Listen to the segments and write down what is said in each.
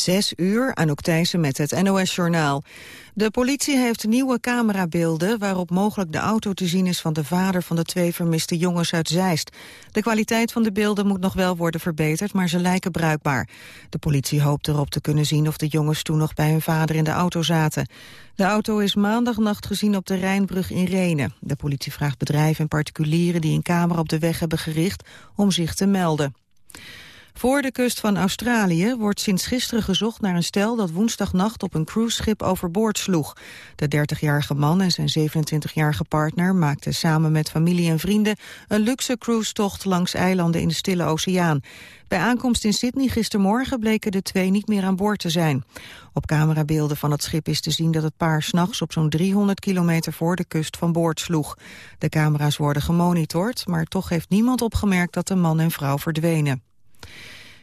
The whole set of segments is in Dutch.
Zes uur, Anouk Thijssen met het NOS-journaal. De politie heeft nieuwe camerabeelden waarop mogelijk de auto te zien is van de vader van de twee vermiste jongens uit Zeist. De kwaliteit van de beelden moet nog wel worden verbeterd, maar ze lijken bruikbaar. De politie hoopt erop te kunnen zien of de jongens toen nog bij hun vader in de auto zaten. De auto is maandagnacht gezien op de Rijnbrug in Renen. De politie vraagt bedrijven en particulieren die een camera op de weg hebben gericht om zich te melden. Voor de kust van Australië wordt sinds gisteren gezocht naar een stel dat woensdagnacht op een cruiseschip overboord sloeg. De 30-jarige man en zijn 27-jarige partner maakten samen met familie en vrienden een luxe cruisetocht langs eilanden in de Stille Oceaan. Bij aankomst in Sydney gistermorgen bleken de twee niet meer aan boord te zijn. Op camerabeelden van het schip is te zien dat het paar s'nachts op zo'n 300 kilometer voor de kust van boord sloeg. De camera's worden gemonitord, maar toch heeft niemand opgemerkt dat de man en vrouw verdwenen.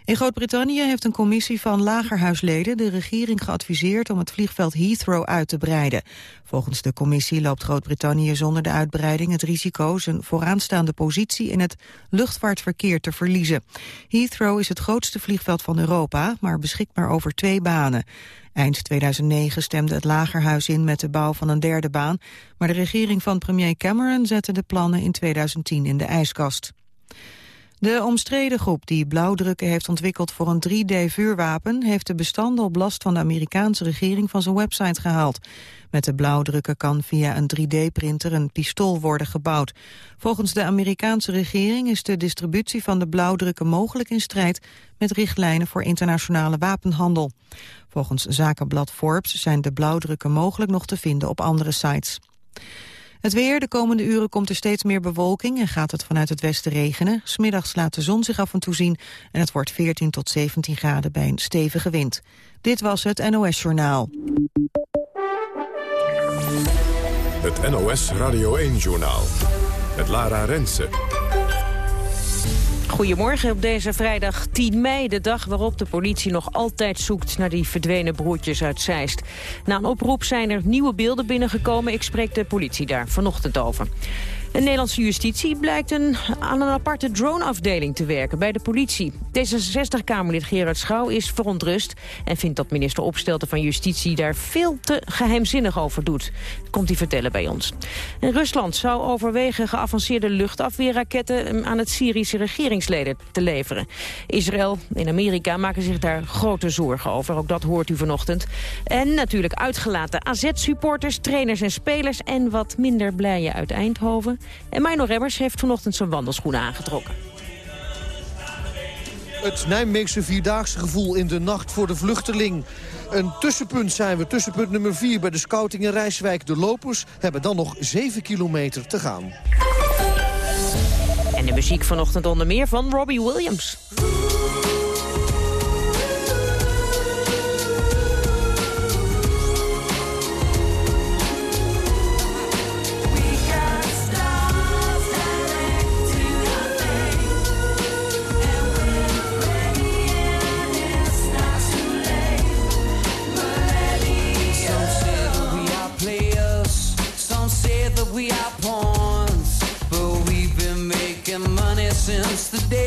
In Groot-Brittannië heeft een commissie van lagerhuisleden de regering geadviseerd om het vliegveld Heathrow uit te breiden. Volgens de commissie loopt Groot-Brittannië zonder de uitbreiding het risico zijn vooraanstaande positie in het luchtvaartverkeer te verliezen. Heathrow is het grootste vliegveld van Europa, maar beschikt maar over twee banen. Eind 2009 stemde het Lagerhuis in met de bouw van een derde baan, maar de regering van premier Cameron zette de plannen in 2010 in de ijskast. De omstreden groep die blauwdrukken heeft ontwikkeld voor een 3D-vuurwapen... heeft de bestanden op last van de Amerikaanse regering van zijn website gehaald. Met de blauwdrukken kan via een 3D-printer een pistool worden gebouwd. Volgens de Amerikaanse regering is de distributie van de blauwdrukken mogelijk in strijd... met richtlijnen voor internationale wapenhandel. Volgens zakenblad Forbes zijn de blauwdrukken mogelijk nog te vinden op andere sites. Het weer, de komende uren komt er steeds meer bewolking en gaat het vanuit het westen regenen. Smiddags laat de zon zich af en toe zien en het wordt 14 tot 17 graden bij een stevige wind. Dit was het NOS Journaal. Het NOS Radio 1-journaal. Het Lara Rensen. Goedemorgen op deze vrijdag 10 mei, de dag waarop de politie nog altijd zoekt naar die verdwenen broertjes uit Zeist. Na een oproep zijn er nieuwe beelden binnengekomen. Ik spreek de politie daar vanochtend over. De Nederlandse justitie blijkt een, aan een aparte droneafdeling te werken bij de politie. D66-Kamerlid Gerard Schouw is verontrust en vindt dat minister Opstelten van Justitie daar veel te geheimzinnig over doet. komt hij vertellen bij ons. Rusland zou overwegen geavanceerde luchtafweerraketten aan het Syrische regeringsleden te leveren. Israël en Amerika maken zich daar grote zorgen over, ook dat hoort u vanochtend. En natuurlijk uitgelaten AZ-supporters, trainers en spelers en wat minder blijen uit Eindhoven. En Mino Remmers heeft vanochtend zijn wandelschoenen aangetrokken. Het Nijmeegse Vierdaagse gevoel in de nacht voor de vluchteling. Een tussenpunt zijn we, tussenpunt nummer 4 bij de scouting in Rijswijk. De lopers hebben dan nog 7 kilometer te gaan. En de muziek vanochtend onder meer van Robbie Williams. since the day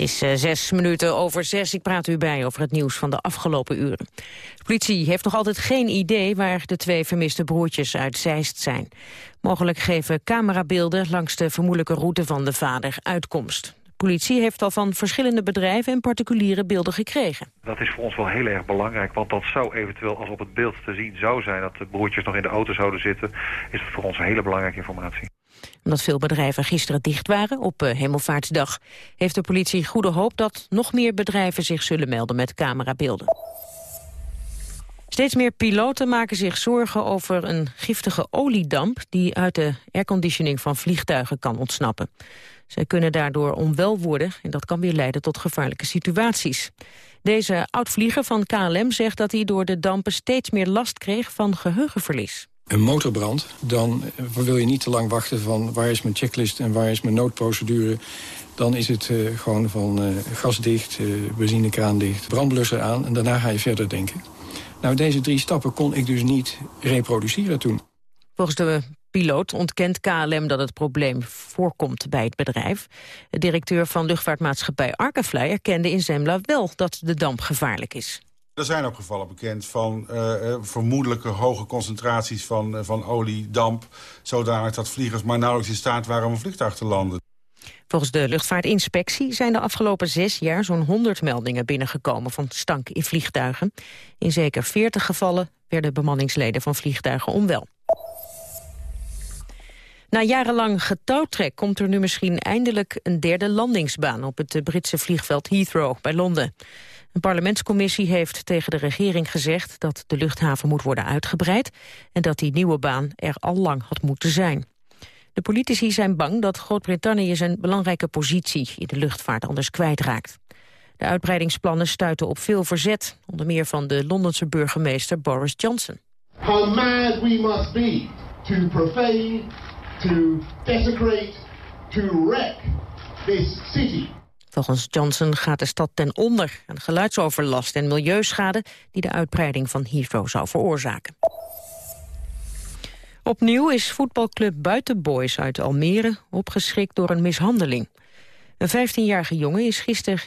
Het is uh, zes minuten over zes. Ik praat u bij over het nieuws van de afgelopen uren. De politie heeft nog altijd geen idee waar de twee vermiste broertjes uit Zeist zijn. Mogelijk geven camerabeelden langs de vermoedelijke route van de vader uitkomst. De politie heeft al van verschillende bedrijven en particuliere beelden gekregen. Dat is voor ons wel heel erg belangrijk, want dat zou eventueel als op het beeld te zien zou zijn... dat de broertjes nog in de auto zouden zitten, is dat voor ons een hele belangrijke informatie omdat veel bedrijven gisteren dicht waren op uh, Hemelvaartsdag... heeft de politie goede hoop dat nog meer bedrijven zich zullen melden met camerabeelden. Steeds meer piloten maken zich zorgen over een giftige oliedamp... die uit de airconditioning van vliegtuigen kan ontsnappen. Zij kunnen daardoor onwel worden en dat kan weer leiden tot gevaarlijke situaties. Deze oud-vlieger van KLM zegt dat hij door de dampen steeds meer last kreeg van geheugenverlies een motorbrand, dan wil je niet te lang wachten van waar is mijn checklist en waar is mijn noodprocedure. Dan is het uh, gewoon van uh, gas dicht, uh, benzinekraan dicht, brandblusser aan en daarna ga je verder denken. Nou, deze drie stappen kon ik dus niet reproduceren toen. Volgens de piloot ontkent KLM dat het probleem voorkomt bij het bedrijf. De directeur van luchtvaartmaatschappij Arkafly erkende in Zembla wel dat de damp gevaarlijk is. Er zijn ook gevallen bekend van uh, vermoedelijke hoge concentraties van, uh, van olie, damp... zodanig dat vliegers maar nauwelijks in staat waren om een vliegtuig te landen. Volgens de luchtvaartinspectie zijn de afgelopen zes jaar zo'n 100 meldingen binnengekomen van stank in vliegtuigen. In zeker 40 gevallen werden bemanningsleden van vliegtuigen onwel. Na jarenlang getouwtrek komt er nu misschien eindelijk een derde landingsbaan op het Britse vliegveld Heathrow bij Londen. Een parlementscommissie heeft tegen de regering gezegd dat de luchthaven moet worden uitgebreid en dat die nieuwe baan er al lang had moeten zijn. De politici zijn bang dat Groot-Brittannië zijn belangrijke positie in de luchtvaart anders kwijtraakt. De uitbreidingsplannen stuiten op veel verzet, onder meer van de Londense burgemeester Boris Johnson. How mad we must be to profane, to desecrate, to wreck this city. Volgens Johnson gaat de stad ten onder aan geluidsoverlast en milieuschade die de uitbreiding van Heathrow zou veroorzaken. Opnieuw is voetbalclub Buitenboys uit Almere opgeschrikt door een mishandeling. Een 15-jarige jongen is gisteren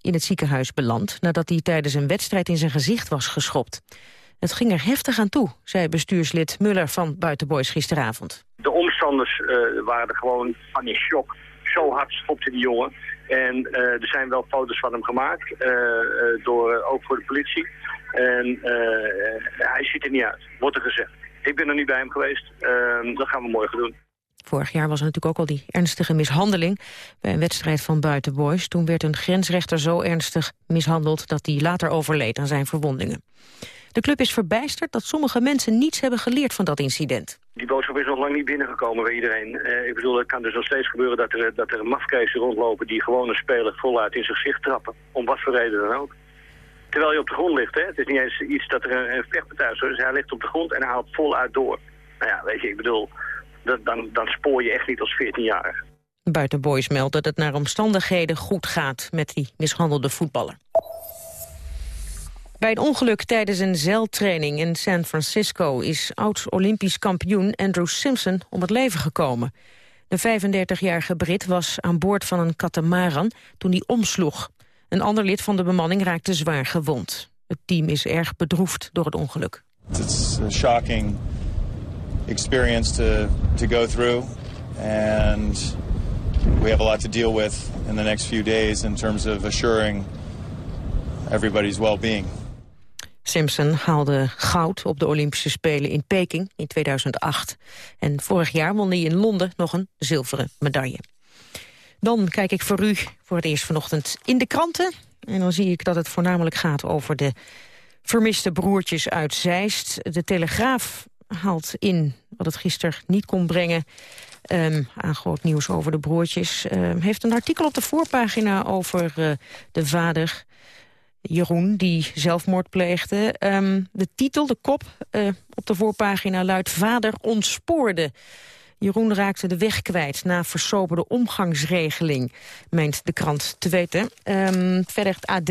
in het ziekenhuis beland... nadat hij tijdens een wedstrijd in zijn gezicht was geschopt. Het ging er heftig aan toe, zei bestuurslid Muller van Buitenboys gisteravond. De omstanders uh, waren gewoon van in shock. Zo hard schopte die jongen. En uh, er zijn wel foto's van hem gemaakt, uh, uh, door, ook voor de politie. En hij ziet er niet uit, wordt er gezegd. Ik ben er niet bij hem geweest, ehm, dat gaan we morgen doen. Vorig jaar was er natuurlijk ook al die ernstige mishandeling bij een wedstrijd van Buitenboys. Toen werd een grensrechter zo ernstig mishandeld dat hij later overleed aan zijn verwondingen. De club is verbijsterd dat sommige mensen niets hebben geleerd van dat incident. Die boodschap is nog lang niet binnengekomen bij iedereen. Uh, ik bedoel, het kan dus nog steeds gebeuren dat er, dat er een mafkees rondlopen... die gewoon een speler voluit in zijn gezicht trappen. Om wat voor reden dan ook. Terwijl hij op de grond ligt, hè. Het is niet eens iets dat er een, een vechtpartij is. Dus hij ligt op de grond en hij haalt voluit door. Nou ja, weet je, ik bedoel, dat, dan, dan spoor je echt niet als 14-jarige. Buitenboys meldt dat het naar omstandigheden goed gaat met die mishandelde voetballer. Bij een ongeluk tijdens een zeiltraining in San Francisco... is oud-Olympisch kampioen Andrew Simpson om het leven gekomen. De 35-jarige Brit was aan boord van een katamaran toen hij omsloeg. Een ander lid van de bemanning raakte zwaar gewond. Het team is erg bedroefd door het ongeluk. It's a shocking experience to, to go through. And we have a lot to deal with in the next few days... in terms of assuring everybody's well-being. Simpson haalde goud op de Olympische Spelen in Peking in 2008. En vorig jaar won hij in Londen nog een zilveren medaille. Dan kijk ik voor u voor het eerst vanochtend in de kranten. En dan zie ik dat het voornamelijk gaat over de vermiste broertjes uit Zeist. De Telegraaf haalt in wat het gisteren niet kon brengen... Um, nieuws over de broertjes. Um, heeft een artikel op de voorpagina over uh, de vader Jeroen, die zelfmoord pleegde. Um, de titel, de kop uh, op de voorpagina luidt... Vader ontspoorde. Jeroen raakte de weg kwijt na versoberde omgangsregeling, meent de krant te weten. Um, verder het AD,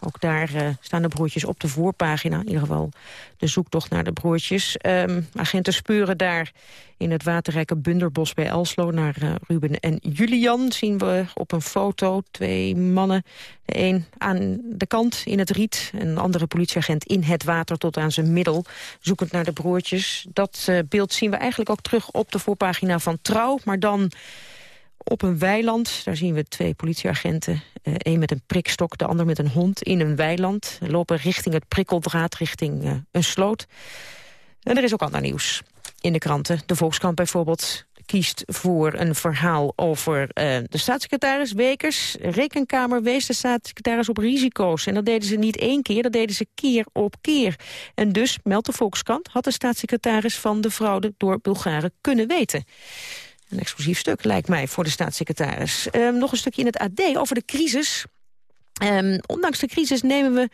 ook daar uh, staan de broertjes op de voorpagina. In ieder geval de zoektocht naar de broertjes. Um, agenten spuren daar In het waterrijke Bunderbos bij Elslo naar uh, Ruben en Julian zien we op een foto twee mannen. De een aan de kant in het riet, een andere politieagent in het water tot aan zijn middel, zoekend naar de broertjes. Dat uh, beeld zien we eigenlijk ook terug op de voorpagina van Trouw, maar dan op een weiland. Daar zien we twee politieagenten. Uh, een met een prikstok, de ander met een hond in een weiland. Lopen richting het prikkeldraad, richting een sloot. En er is ook ander nieuws in de kranten. De Volkskrant bijvoorbeeld kiest voor een verhaal over uh, de staatssecretaris Wekers. Rekenkamer wees de staatssecretaris op risico's. En dat deden ze niet één keer, dat deden ze keer op keer. En dus, meldt de Volkskrant, had de staatssecretaris van de fraude door Bulgaren kunnen weten. Een exclusief stuk, lijkt mij, voor de staatssecretaris. Uh, nog een stukje in het AD over de crisis. Um, ondanks de crisis nemen we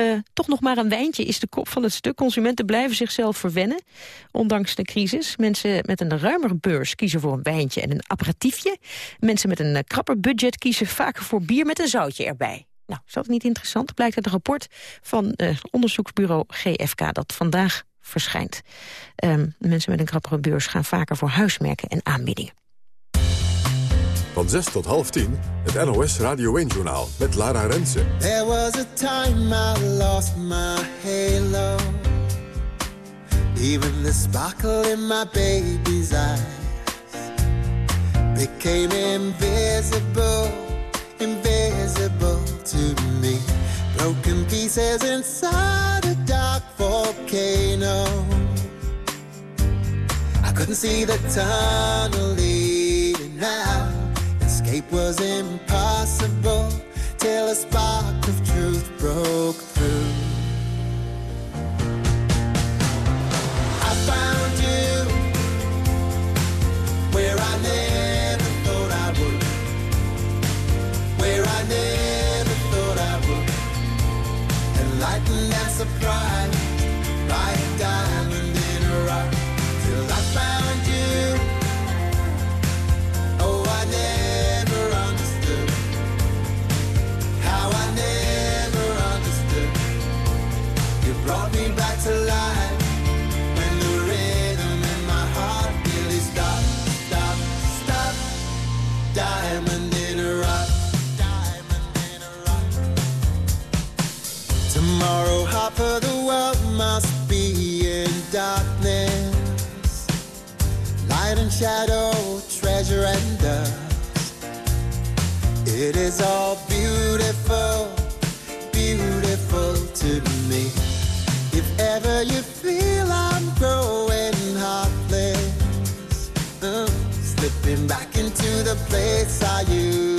uh, toch nog maar een wijntje, is de kop van het stuk. Consumenten blijven zichzelf verwennen, ondanks de crisis. Mensen met een ruimere beurs kiezen voor een wijntje en een aperitiefje. Mensen met een uh, krapper budget kiezen vaker voor bier met een zoutje erbij. Nou, is dat niet interessant? Blijkt uit een rapport van uh, onderzoeksbureau GFK... dat vandaag verschijnt. Um, mensen met een krappere beurs gaan vaker voor huismerken en aanbiedingen. Van 6 tot half 10, het NOS Radio 1-journaal met Lara Rensen. There was a time I lost my halo. Even the sparkle in my baby's eyes became invisible, invisible to me. Broken pieces inside a dark volcano. I couldn't see the tunnel leading out. Escape was impossible till a spark of truth broke shadow, treasure and dust. It is all beautiful, beautiful to me. If ever you feel I'm growing heartless, uh, slipping back into the place I used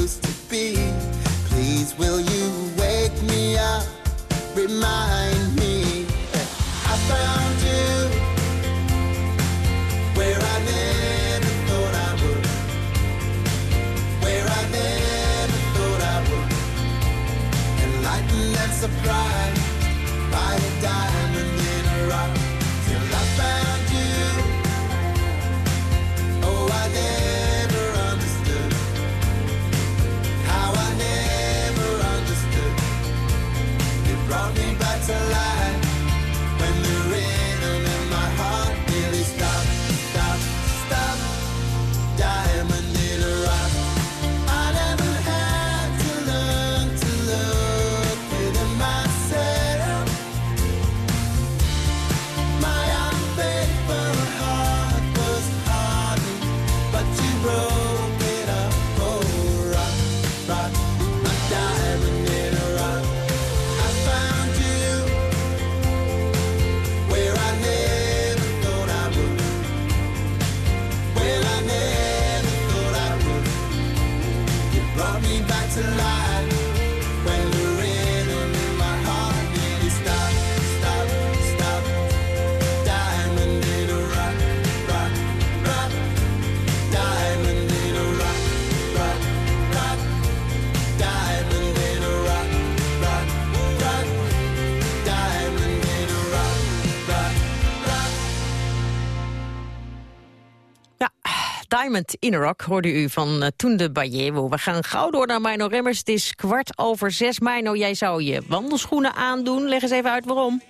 In Rock hoorde u van uh, Toende Bayewo. We gaan gauw door naar Mino Remmers. Het is kwart over zes. Mino, jij zou je wandelschoenen aandoen. Leg eens even uit waarom.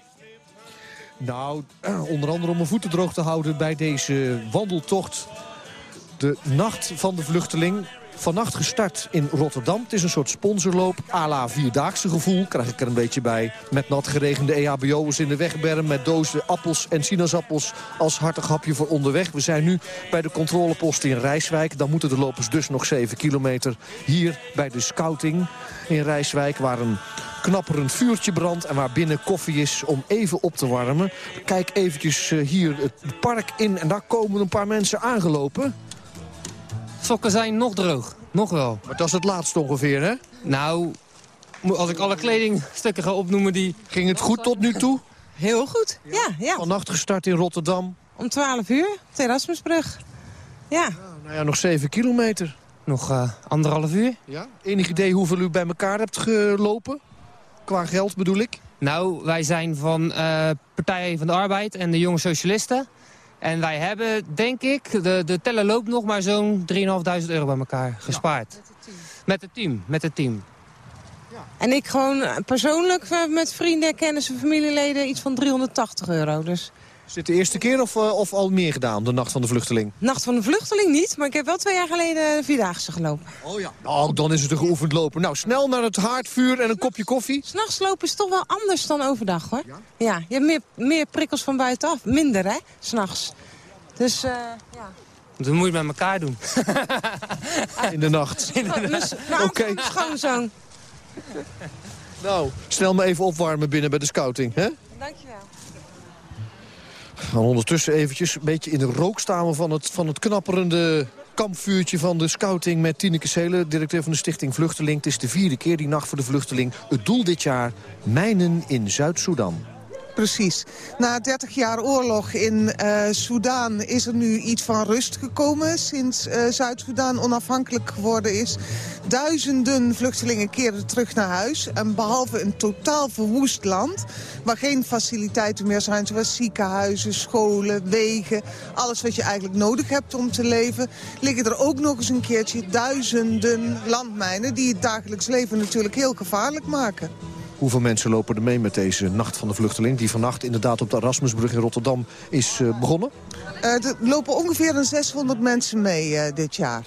Nou, onder andere om mijn voeten droog te houden bij deze wandeltocht. De Nacht van de Vluchteling. Vannacht gestart in Rotterdam. Het is een soort sponsorloop à la Vierdaagse gevoel. Krijg ik er een beetje bij. Met nat geregende E EHBO'ers in de wegberm. Met dozen appels en sinaasappels als hartig hapje voor onderweg. We zijn nu bij de controlepost in Rijswijk. Dan moeten de lopers dus nog 7 kilometer. Hier bij de scouting in Rijswijk. Waar een knapperend vuurtje brandt en waar binnen koffie is om even op te warmen. Kijk eventjes eh, hier het park in en daar komen een paar mensen aangelopen. Sokken zijn nog droog. Nog wel. Maar dat is het laatste ongeveer, hè? Nou, als ik alle kledingstukken ga opnoemen die... Ging het goed tot nu toe? Heel goed, ja. ja. Vannacht gestart in Rotterdam. Om 12 uur, op de Erasmusbrug. Ja. Nou ja, nog 7 kilometer. Nog eh, anderhalf uur. Ja? Enig idee hoeveel u bij elkaar hebt gelopen? Qua geld bedoel ik? Nou, wij zijn van eh, Partij van de Arbeid en de Jonge Socialisten. En wij hebben, denk ik, de, de teller loopt nog maar zo'n 3.500 euro bij elkaar gespaard. Met het team, met het team. En ik gewoon eh, persoonlijk eh, met vrienden, kennissen, familieleden iets van 380 euro. Dus Is dit de eerste keer of, eh, of al meer gedaan, de Nacht van de Vluchteling? Nacht van de Vluchteling niet, maar ik heb wel twee jaar geleden de Vierdaagse gelopen. Oh ja. Nou, dan is het een geoefend lopen. Nou, snel naar het haardvuur en een kopje koffie. S'nachts lopen is toch wel anders dan overdag, hoor. Ja, je hebt meer, meer prikkels van buitenaf. Minder, hè, s'nachts. Dus, eh ja. Dat moet je met elkaar doen. In de nacht. Oké. Oké. Schoonzoon. Nou, snel maar even opwarmen binnen bij de scouting, hè? Dankjewel. Ondertussen eventjes een beetje in de rook staan van het, van het knapperende kampvuurtje van de scouting met Tineke Seelen, directeur van de stichting Vluchteling. Het is de vierde keer die nacht voor de vluchteling. Het doel dit jaar, mijnen in Zuid-Soedan. Precies. Na 30 jaar oorlog in Soedan is er nu iets van rust gekomen... sinds eh, Zuid-Soedan onafhankelijk geworden is. Duizenden vluchtelingen keren terug naar huis. En behalve een totaal verwoest land... waar geen faciliteiten meer zijn, zoals ziekenhuizen, scholen, wegen... alles wat je eigenlijk nodig hebt om te leven... liggen er ook nog eens een keertje duizenden landmijnen... die het dagelijks leven natuurlijk heel gevaarlijk maken. Hoeveel mensen lopen er mee met deze Nacht van de Vluchteling... die vannacht inderdaad op de Erasmusbrug in Rotterdam is eh, begonnen? Eh, er lopen ongeveer een 600 mensen mee eh, dit jaar.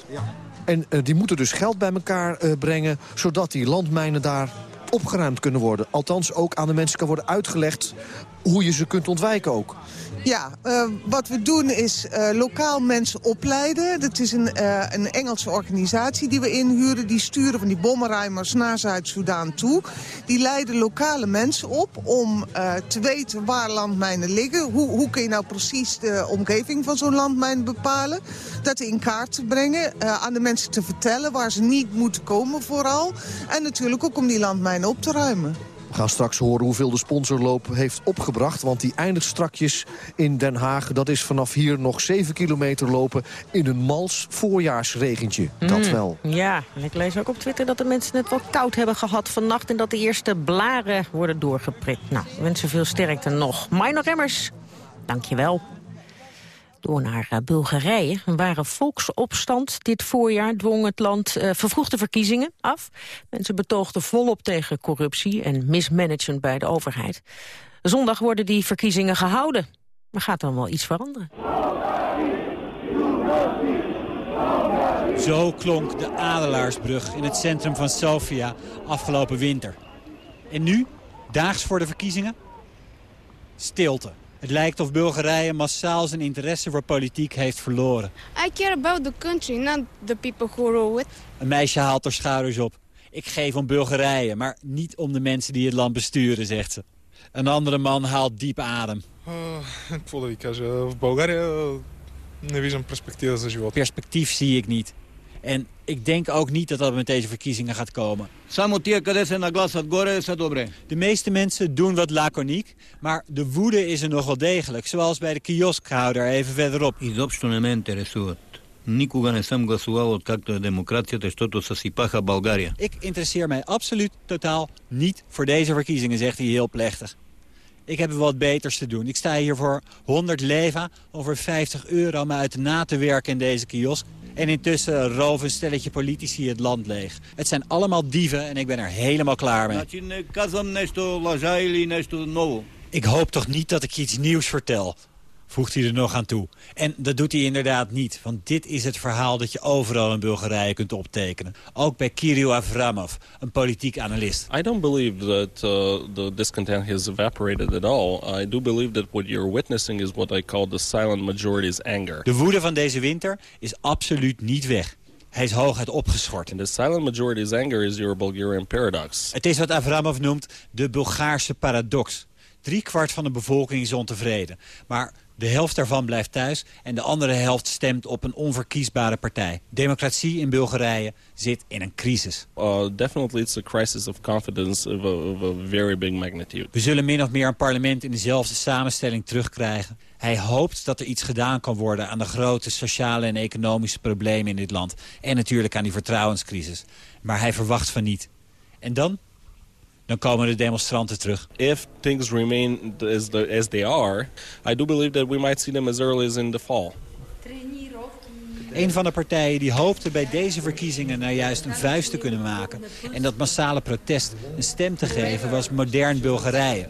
En eh, die moeten dus geld bij elkaar brengen... zodat die landmijnen daar opgeruimd kunnen worden. Althans, ook aan de mensen kan worden uitgelegd hoe je ze kunt ontwijken ook. Ja, eh, wat we doen is eh, lokaal mensen opleiden. Dat is een, eh, een Engelse organisatie die we inhuren. Die sturen van die bommenruimers naar Zuid-Soedan toe. Die leiden lokale mensen op om eh, te weten waar landmijnen liggen. Hoe, hoe kun je nou precies de omgeving van zo'n landmijn bepalen? Dat in kaart te brengen, aan de mensen te vertellen waar ze niet moeten komen vooral. En natuurlijk ook om die landmijnen op te ruimen. We gaan straks horen hoeveel de sponsorloop heeft opgebracht. Want die eindigt strakjes in Den Haag. Dat is vanaf hier nog 7 kilometer lopen in een mals voorjaarsregentje. Dat Mm, wel. Ja, en ik lees ook op Twitter dat de mensen het wel koud hebben gehad vannacht... en dat de eerste blaren worden doorgeprikt. Nou, we wensen veel sterkte nog. Minor Remmers, dankjewel. Door naar eh, Bulgarije. Een ware volksopstand dit voorjaar dwong het land eh, vervroegde verkiezingen af. Mensen betoogden volop tegen corruptie en mismanagement bij de overheid. Zondag worden die verkiezingen gehouden. Maar gaat dan wel iets veranderen? Zo klonk de Adelaarsbrug in het centrum van Sofia afgelopen winter. En nu, daags voor de verkiezingen, stilte. Het lijkt of Bulgarije massaal zijn interesse voor politiek heeft verloren. I care about the country, not the people who rule it. Een meisje haalt haar schouders op. Ik geef om Bulgarije, maar niet om de mensen die het land besturen, zegt ze. Een andere man haalt diep adem. Perspectief zie ik niet. En ik denk ook niet dat dat met deze verkiezingen gaat komen. Само тия, къде се нагласят горе, са добре. De meeste mensen doen wat laconiek, maar de woede is er nog wel degelijk. Zoals bij de kioskhouder even verderop. Изобщо не ме интересуват. Никога не съм гласувал откакто е демокрацията, защото съсипаха България. Ik interesseer mij absoluut totaal niet voor deze verkiezingen, zegt hij heel plechtig. Ik heb wat beters te doen. Ik sta hier voor 100 leva, over 50 euro me uit na te werken in deze kiosk. En intussen roven stelletje politici het land leeg. Het zijn allemaal dieven en ik ben er helemaal klaar mee. Ik hoop toch niet dat ik iets nieuws vertel voegt hij er nog aan toe. En dat doet hij inderdaad niet, want dit is het verhaal dat je overal in Bulgarije kunt optekenen. Ook bij Kirill Avramov, een politiek analist. I don't believe that uh, the discontent has evaporated at all. I do believe that what you're witnessing is what I call the silent majority's anger. De woede van deze winter is absoluut niet weg. Hij is hooguit opgeschort. And the silent majority's anger is your Bulgarian paradox. Het is wat Avramov noemt de Bulgaarse paradox. Drie kwart van de bevolking is ontevreden. Maar de helft daarvan blijft thuis en de andere helft stemt op een onverkiesbare partij. Democratie in Bulgarije zit in een crisis. Uh, definitely it's a crisis of confidence of a, of a very big magnitude. We zullen min of meer een parlement in dezelfde samenstelling terugkrijgen. Hij hoopt dat er iets gedaan kan worden aan de grote sociale en economische problemen in dit land. En natuurlijk aan die vertrouwenscrisis. Maar hij verwacht van niet. En dan? Dan komen de demonstranten terug. If things remain as, the, as they are, I do believe that we might see them as early as in the fall. Een van de partijen die hoopte bij deze verkiezingen nou juist een vuist te kunnen maken... en dat massale protest een stem te geven was Modern Bulgarije.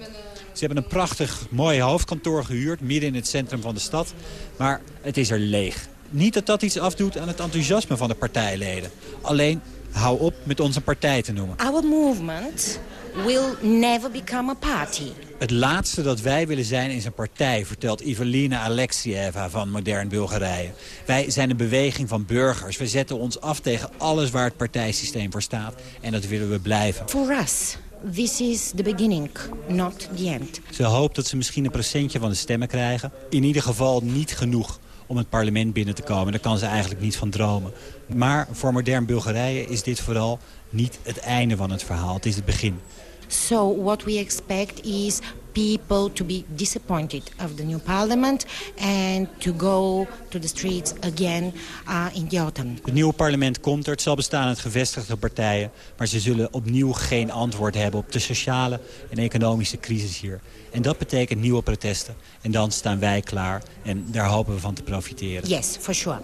Ze hebben een prachtig mooi hoofdkantoor gehuurd midden in het centrum van de stad. Maar het is er leeg. Niet dat dat iets afdoet aan het enthousiasme van de partijleden. Alleen hou op met onze partij te noemen. Our movement will never become a party. Het laatste dat wij willen zijn is een partij, vertelt Ivelina Alexieva van Modern Bulgarije. Wij zijn een beweging van burgers. We zetten ons af tegen alles waar het partijsysteem voor staat. En dat willen we blijven. For us, this is the beginning, not the end. Ze hoopt dat ze misschien een procentje van de stemmen krijgen. In ieder geval niet genoeg om het parlement binnen te komen. Daar kan ze eigenlijk niet van dromen. Maar voor modern Bulgarije is dit vooral niet het einde van het verhaal. Het is het begin. So what we expect is people to be disappointed of the new parliament and to go to the streets again uh, in the autumn. Het nieuwe parlement komt er. Het zal bestaan uit gevestigde partijen. Maar ze zullen opnieuw geen antwoord hebben op de sociale en economische crisis hier. En dat betekent nieuwe protesten. En dan staan wij klaar. En daar hopen we van te profiteren. Yes, for sure.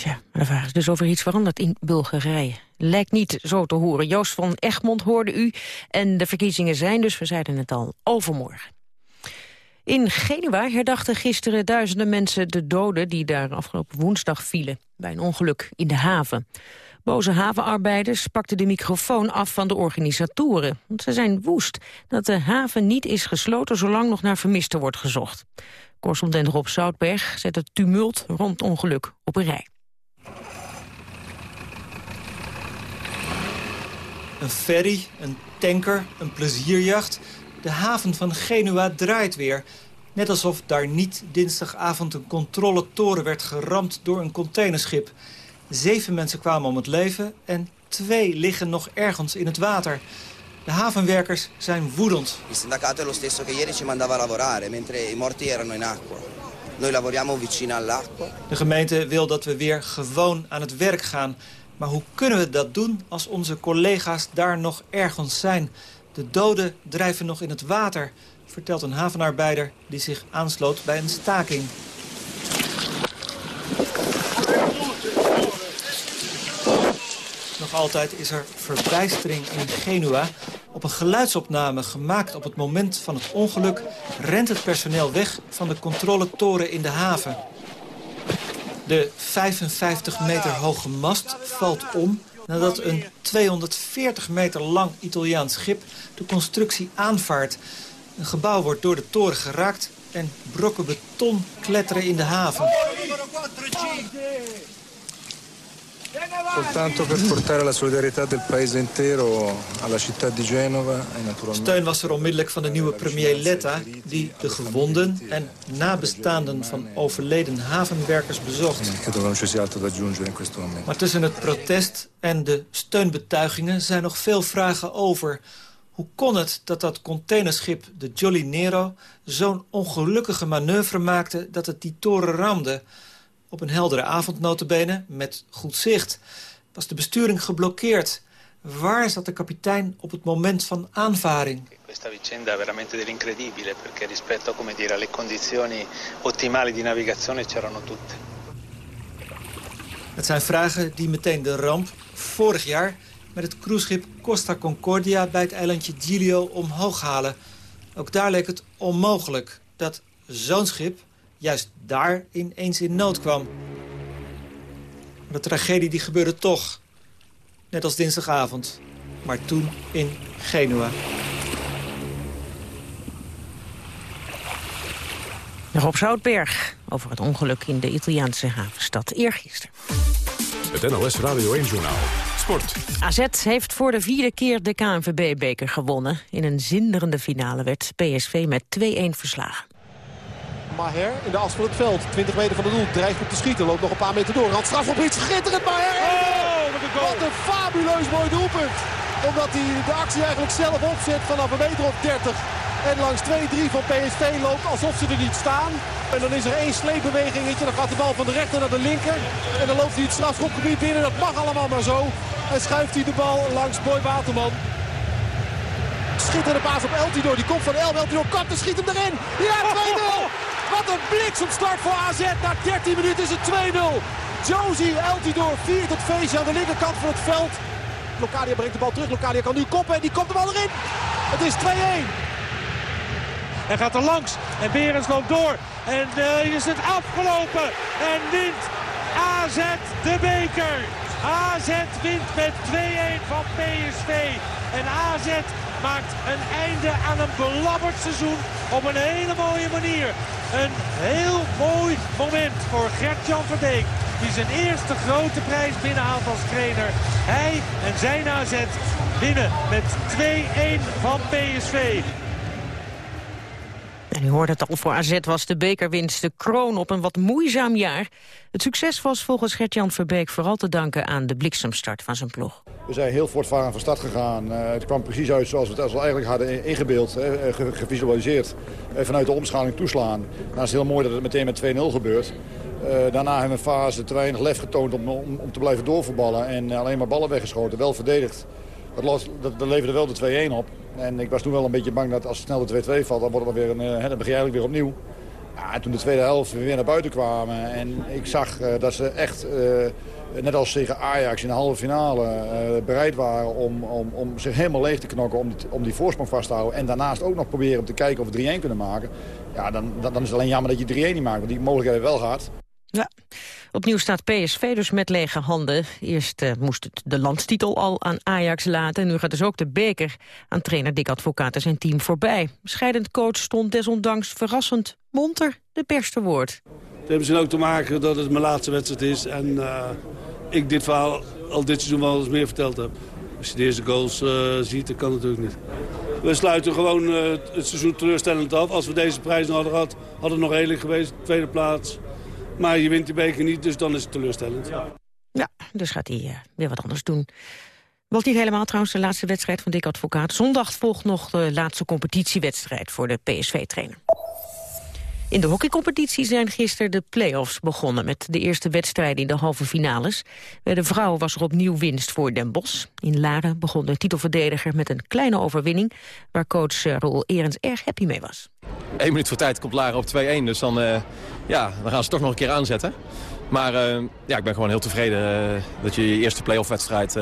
Tja, de vraag is dus of er iets verandert in Bulgarije. Lijkt niet zo te horen. Joost van Egmond hoorde u. En de verkiezingen zijn dus, we zeiden het al, overmorgen. In Genua herdachten gisteren duizenden mensen de doden... die daar afgelopen woensdag vielen bij een ongeluk in de haven. Boze havenarbeiders pakten de microfoon af van de organisatoren. Want ze zijn woest dat de haven niet is gesloten... zolang nog naar vermisten wordt gezocht. Correspondent Rob Zoutberg zet het tumult rond ongeluk op een rij. Een ferry, een tanker, een plezierjacht. De haven van Genua draait weer. Net alsof daar niet dinsdagavond een controletoren werd geramd door een containerschip. Zeven mensen kwamen om het leven en twee liggen nog ergens in het water. De havenwerkers zijn woedend. Il sindacato è lo stesso che ieri ci mandava a lavorare, mentre i morti erano in acqua. Noi lavoriamo vicino all'acqua. De gemeente wil dat we weer gewoon aan het werk gaan. Maar hoe kunnen we dat doen als onze collega's daar nog ergens zijn? De doden drijven nog in het water, vertelt een havenarbeider die zich aansloot bij een staking. Nog altijd is er verbijstering in Genua. Op een geluidsopname gemaakt op het moment van het ongeluk... rent het personeel weg van de controletoren in de haven. De 55 meter hoge mast valt om nadat een 240 meter lang Italiaans schip de constructie aanvaart. Een gebouw wordt door de toren geraakt en brokken beton kletteren in de haven. Steun was er onmiddellijk van de nieuwe premier Letta... die de gewonden en nabestaanden van overleden havenwerkers bezocht. Maar tussen het protest en de steunbetuigingen zijn nog veel vragen over. Hoe kon het dat dat containerschip, de Jolly Nero... zo'n ongelukkige manoeuvre maakte dat het die toren ramde... Op een heldere avond notabene, met goed zicht, was de besturing geblokkeerd. Waar zat de kapitein op het moment van aanvaring? Questa vicenda è veramente dell'incredibile perché rispetto come dire, alle condizioni ottimali di navigazione c'erano tutte. Het zijn vragen die meteen de ramp vorig jaar met het cruiseschip Costa Concordia bij het eilandje Giglio omhoog halen. Ook daar leek het onmogelijk dat zo'n schip juist daar ineens in nood kwam. Maar de tragedie die gebeurde toch. Net als dinsdagavond. Maar toen in Genua. Rob Zoutberg over het ongeluk in de Italiaanse havenstad eergisteren. Het NOS Radio 1-journaal. Sport. AZ heeft voor de vierde keer de KNVB-beker gewonnen. In een zinderende finale werd PSV met 2-1 verslagen. Maher in de as van het veld. 20 meter van het doel. Dreigt op te schieten. Loopt nog een paar meter door. Rand strafgebied. Schitterend Maher. Oh, wat een fabuleus mooi doelpunt. Omdat hij de actie eigenlijk zelf opzet vanaf een meter of 30. En langs 2-3 van PSV loopt alsof ze er niet staan. En dan is er één sleepbewegingetje. Dan gaat de bal van de rechter naar de linker. En dan loopt hij het strafschopgebied binnen. Dat mag allemaal maar zo. En schuift hij de bal langs Boy Waterman. Schitterende paas op Eltidoor. Die komt van El. Eltidoor en schiet hem erin. Ja, 2-0. Wat een bliksemstart voor AZ. Na 13 minuten is het 2-0. Josie Eltidoor viert het feestje aan de linkerkant van het veld. Locadia brengt de bal terug. Locadia kan nu koppen en die komt de bal erin. Het is 2-1. Hij gaat er langs en Berens loopt door. En uh, is het afgelopen. En wint AZ de beker. AZ wint met 2-1 van PSV. En AZ maakt een einde aan een belabberd seizoen op een hele mooie manier. Een heel mooi moment voor Gert-Jan Verbeek. Die zijn eerste grote prijs binnenhaalt als trainer. Hij en zijn AZ winnen met 2-1 van PSV. En u hoorde het al, voor AZ was de bekerwinst de kroon op een wat moeizaam jaar. Het succes was volgens Gert-Jan Verbeek vooral te danken aan de bliksemstart van zijn ploeg. We zijn heel voortvarend van start gegaan. Uh, het kwam precies uit zoals we het eigenlijk hadden ingebeeld, uh, gevisualiseerd. Uh, vanuit de omschaling toeslaan. Nou is het heel mooi dat het meteen met 2-0 gebeurt. daarna hebben we een fase te weinig lef getoond om, om, om te blijven doorvoetballen. En alleen maar ballen weggeschoten, wel verdedigd. Dat, los, dat, leverde wel de 2-1 op. En ik was toen wel een beetje bang dat als snel de 2-2 valt, dan, wordt het weer een, hè, dan begin je eigenlijk weer opnieuw. Ja, en toen de tweede helft weer naar buiten kwamen en ik zag uh, dat ze echt, uh, net als tegen Ajax in de halve finale, bereid waren om, om, om zich helemaal leeg te knokken om die, om die voorsprong vast te houden. En daarnaast ook nog proberen om te kijken of we 3-1 kunnen maken. Ja, dan, dan, is het alleen jammer dat je 3-1 niet maakt, want die mogelijkheid hebben we wel gehad. Ja, opnieuw staat PSV dus met lege handen. Eerst uh, moest het de landstitel al aan Ajax laten. Nu gaat dus ook de beker aan trainer Dick Advocaat en zijn team voorbij. Scheidend coach stond desondanks verrassend monter de pers te woord. Het heeft misschien ook te maken dat het mijn laatste wedstrijd is. En uh, ik dit verhaal al dit seizoen wel eens meer verteld heb. Als je de eerste goals uh, ziet, dan kan het natuurlijk niet. We sluiten gewoon het seizoen teleurstellend af. Als we deze prijs nog hadden gehad, hadden we nog redelijk geweest. Tweede plaats. Maar je wint die beker niet, dus dan is het teleurstellend. Ja, dus gaat hij uh, weer wat anders doen. Was niet helemaal trouwens de laatste wedstrijd van Dick Advocaat. Zondag volgt nog de laatste competitiewedstrijd voor de PSV-trainer. In de hockeycompetitie zijn gisteren de play-offs begonnen... met de eerste wedstrijden in de halve finales. Bij de vrouwen was er opnieuw winst voor Den Bosch. In Laren begon de titelverdediger met een kleine overwinning... waar coach uh, Roel Erens erg happy mee was. Eén minuut voor tijd komt Laren op 2-1, dus dan, uh, ja, dan gaan ze toch nog een keer aanzetten. Maar uh, ja, ik ben gewoon heel tevreden dat je je eerste play-off wedstrijd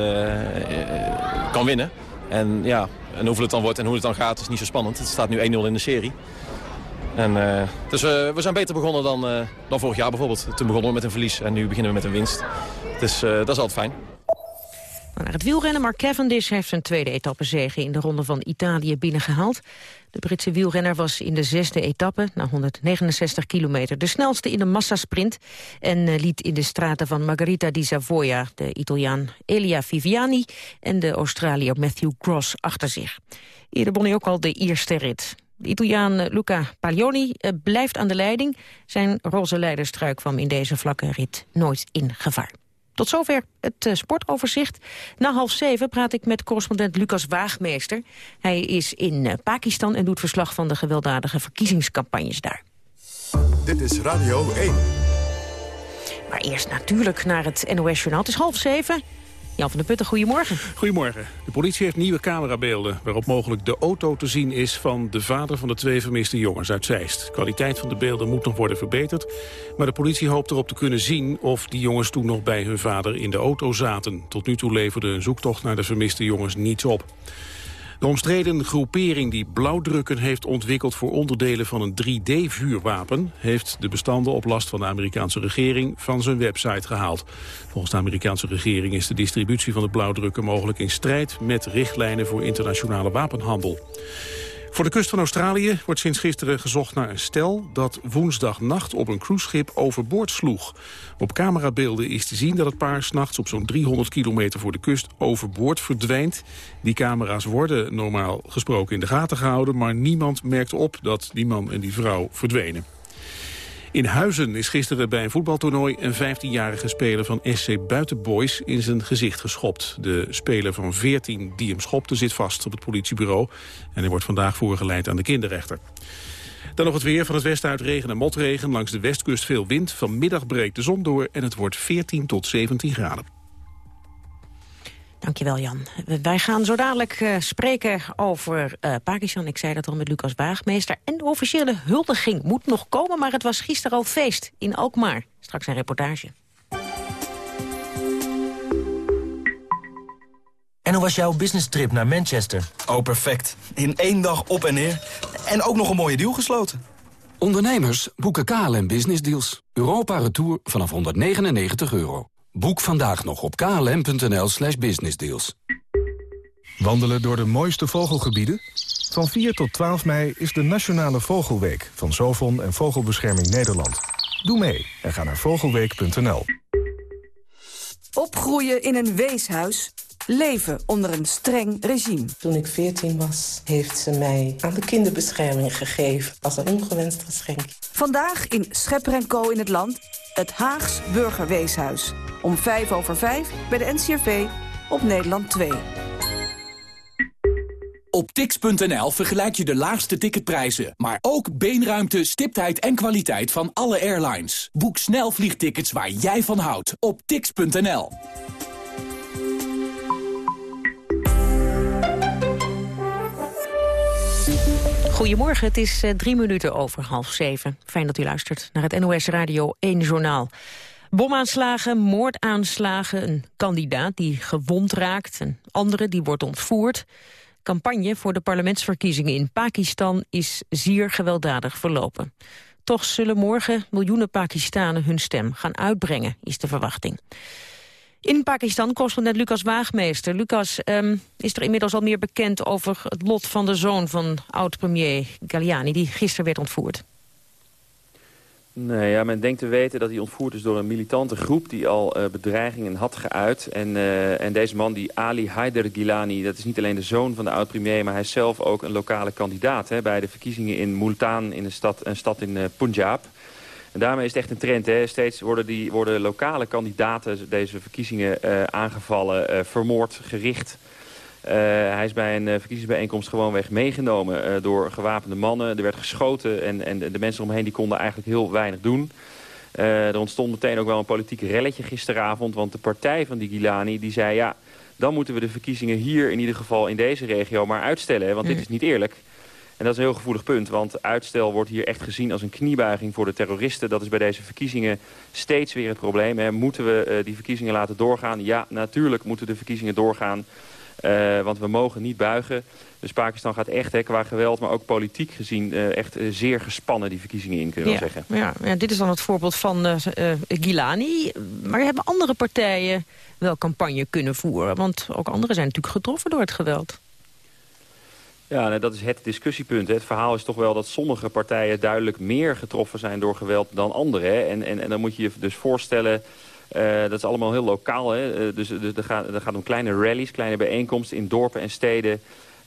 kan winnen. En ja, en hoeveel het dan wordt en hoe het dan gaat is niet zo spannend. Het staat nu 1-0 in de serie. En, uh, dus uh, we zijn beter begonnen dan, uh, dan vorig jaar bijvoorbeeld. Toen begonnen we met een verlies en nu beginnen we met een winst. Dus dat is altijd fijn. Naar het wielrennen, Mark Cavendish heeft zijn tweede etappezege in de Ronde van Italië binnengehaald. De Britse wielrenner was in de zesde etappe, na 169 kilometer, de snelste in de massasprint. En liet in de straten van Margarita di Savoia de Italiaan Elia Viviani en de Australiër Matthew Gross achter zich. Eerder won hij ook al de eerste rit. De Italiaan Luca Paglioni blijft aan de leiding. Zijn roze leiderstruik kwam in deze vlakke rit nooit in gevaar. Tot zover het uh, sportoverzicht. Na half zeven praat ik met correspondent Lucas Waagmeester. Hij is in Pakistan en doet verslag van de gewelddadige verkiezingscampagnes daar. Dit is Radio 1. Maar eerst natuurlijk naar het NOS-journaal. Het is half zeven. Jan van der Putten, goedemorgen. Goedemorgen. De politie heeft nieuwe camerabeelden... waarop mogelijk de auto te zien is van de vader van de twee vermiste jongens uit Zeist. De kwaliteit van de beelden moet nog worden verbeterd... maar de politie hoopt erop te kunnen zien of die jongens toen nog bij hun vader in de auto zaten. Tot nu toe leverde een zoektocht naar de vermiste jongens niets op. De omstreden groepering die blauwdrukken heeft ontwikkeld voor onderdelen van een 3D-vuurwapen... heeft de bestanden op last van de Amerikaanse regering van zijn website gehaald. Volgens de Amerikaanse regering is de distributie van de blauwdrukken mogelijk in strijd met richtlijnen voor internationale wapenhandel. Voor de kust van Australië wordt sinds gisteren gezocht naar een stel... dat woensdagnacht op een cruiseschip overboord sloeg. Op camerabeelden is te zien dat het paar s'nachts... op zo'n 300 kilometer voor de kust overboord verdwijnt. Die camera's worden normaal gesproken in de gaten gehouden... maar niemand merkt op dat die man en die vrouw verdwenen. In Huizen is gisteren bij een voetbaltoernooi een 15-jarige speler van SC Buitenboys in zijn gezicht geschopt. De speler van 14 die hem schopte zit vast op het politiebureau en hij wordt vandaag voorgeleid aan de kinderrechter. Dan nog het weer van het westen uit regen en motregen. Langs de westkust veel wind. Vanmiddag breekt de zon door en het wordt 14 tot 17 graden. Dankjewel, Jan. Wij gaan zo dadelijk uh, spreken over uh, Pakistan. Ik zei dat al met Lucas Waagmeester. En de officiële huldiging moet nog komen, maar het was gisteren al feest in Alkmaar. Straks een reportage. En hoe was jouw business trip naar Manchester? Oh, perfect. In één dag op en neer. En ook nog een mooie deal gesloten. Ondernemers boeken KLM Business Deals. Europa Retour vanaf 199 euro. Boek vandaag nog op klm.nl slash businessdeals. Wandelen door de mooiste vogelgebieden? Van 4 tot 12 mei is de Nationale Vogelweek van Zovon en Vogelbescherming Nederland. Doe mee en ga naar vogelweek.nl. Opgroeien in een weeshuis. Leven onder een streng regime. Toen ik 14 was, heeft ze mij aan de kinderbescherming gegeven... als een ongewenst geschenk. Vandaag in Schepper Co. in het Land, het Haags Burgerweeshuis. Om 5 over 5 bij de NCRV op Nederland 2. Op tix.nl vergelijk je de laagste ticketprijzen, maar ook beenruimte, stiptheid en kwaliteit van alle airlines. Boek snel vliegtickets waar jij van houdt op tix.nl. Goedemorgen, het is uh, drie minuten over half zeven. Fijn dat u luistert naar het NOS Radio 1 Journaal. Bomaanslagen, moordaanslagen, een kandidaat die gewond raakt... een andere die wordt ontvoerd. Campagne voor de parlementsverkiezingen in Pakistan is zeer gewelddadig verlopen. Toch zullen morgen miljoenen Pakistanen hun stem gaan uitbrengen, is de verwachting. In Pakistan correspondent Lucas Waagmeester. Lucas, um, is er inmiddels al meer bekend over het lot van de zoon van oud-premier Galliani... die gisteren werd ontvoerd? Nee, ja, men denkt te weten dat hij ontvoerd is door een militante groep... die al uh, bedreigingen had geuit. En, uh, en deze man, die Ali Haider Gilani... dat is niet alleen de zoon van de oud-premier... maar hij is zelf ook een lokale kandidaat... Hè, bij de verkiezingen in Multan, in een stad, een stad in uh, Punjab. En daarmee is het echt een trend. Hè. Steeds worden, die, worden lokale kandidaten deze verkiezingen aangevallen, vermoord, gericht... Uh, hij is bij een uh, verkiezingsbijeenkomst gewoonweg meegenomen uh, door gewapende mannen. Er werd geschoten en, en de mensen omheen die konden eigenlijk heel weinig doen. er ontstond meteen ook wel een politiek relletje gisteravond. Want de partij van die Gilani die zei... ja, dan moeten we de verkiezingen hier in ieder geval in deze regio maar uitstellen. Want dit is niet eerlijk. En dat is een heel gevoelig punt, want uitstel wordt hier echt gezien als een kniebuiging voor de terroristen. Dat is bij deze verkiezingen steeds weer het probleem. Hè. Moeten we die verkiezingen laten doorgaan? Ja, natuurlijk moeten de verkiezingen doorgaan. Uh, want we mogen niet buigen. Dus Pakistan gaat echt hè, qua geweld, maar ook politiek gezien... Uh, echt uh, zeer gespannen die verkiezingen in, kunnen we ja, zeggen. Ja, ja, dit is dan het voorbeeld van Gilani. Maar hebben andere partijen wel campagne kunnen voeren? Want ook anderen zijn natuurlijk getroffen door het geweld. Ja, nou, dat is het discussiepunt. Hè. Het verhaal is toch wel dat sommige partijen duidelijk meer getroffen zijn door geweld dan anderen. En, en, en dan moet je je dus voorstellen... Uh, dat is allemaal heel lokaal. Hè? Uh, dus, dus er, gaat, er gaat om kleine rallies, kleine bijeenkomsten in dorpen en steden...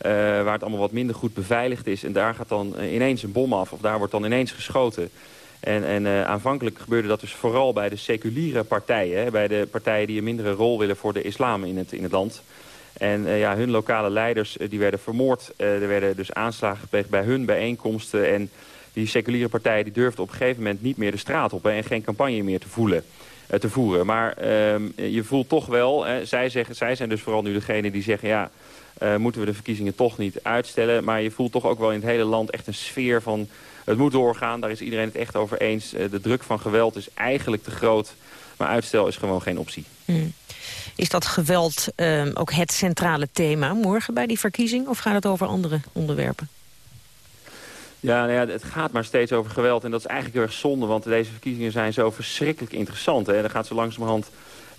Uh, waar het allemaal wat minder goed beveiligd is. En daar gaat dan ineens een bom af of daar wordt dan ineens geschoten. En, en aanvankelijk gebeurde dat dus vooral bij de seculiere partijen. Hè? Bij de partijen die een mindere rol willen voor de islam in het, in het land. En ja, hun lokale leiders die werden vermoord. er werden dus aanslagen gepleegd bij hun bijeenkomsten. En die seculiere partijen die durfden op een gegeven moment niet meer de straat op... En geen campagne meer te voelen. Te voeren. Maar ehm, je voelt toch wel, zij, zeggen, zij zijn dus vooral nu degene die zeggen... ja, moeten we de verkiezingen toch niet uitstellen. Maar je voelt toch ook wel in het hele land echt een sfeer van... het moet doorgaan, daar is iedereen het echt over eens. de druk van geweld is eigenlijk te groot... Maar uitstel is gewoon geen optie. Hmm. Is dat geweld uh, ook het centrale thema morgen bij die verkiezing? Of gaat het over andere onderwerpen? Ja, nou ja, het gaat maar steeds over geweld. En dat is eigenlijk heel erg zonde, want deze verkiezingen zijn zo verschrikkelijk interessant. Hè. Er gaat zo langzamerhand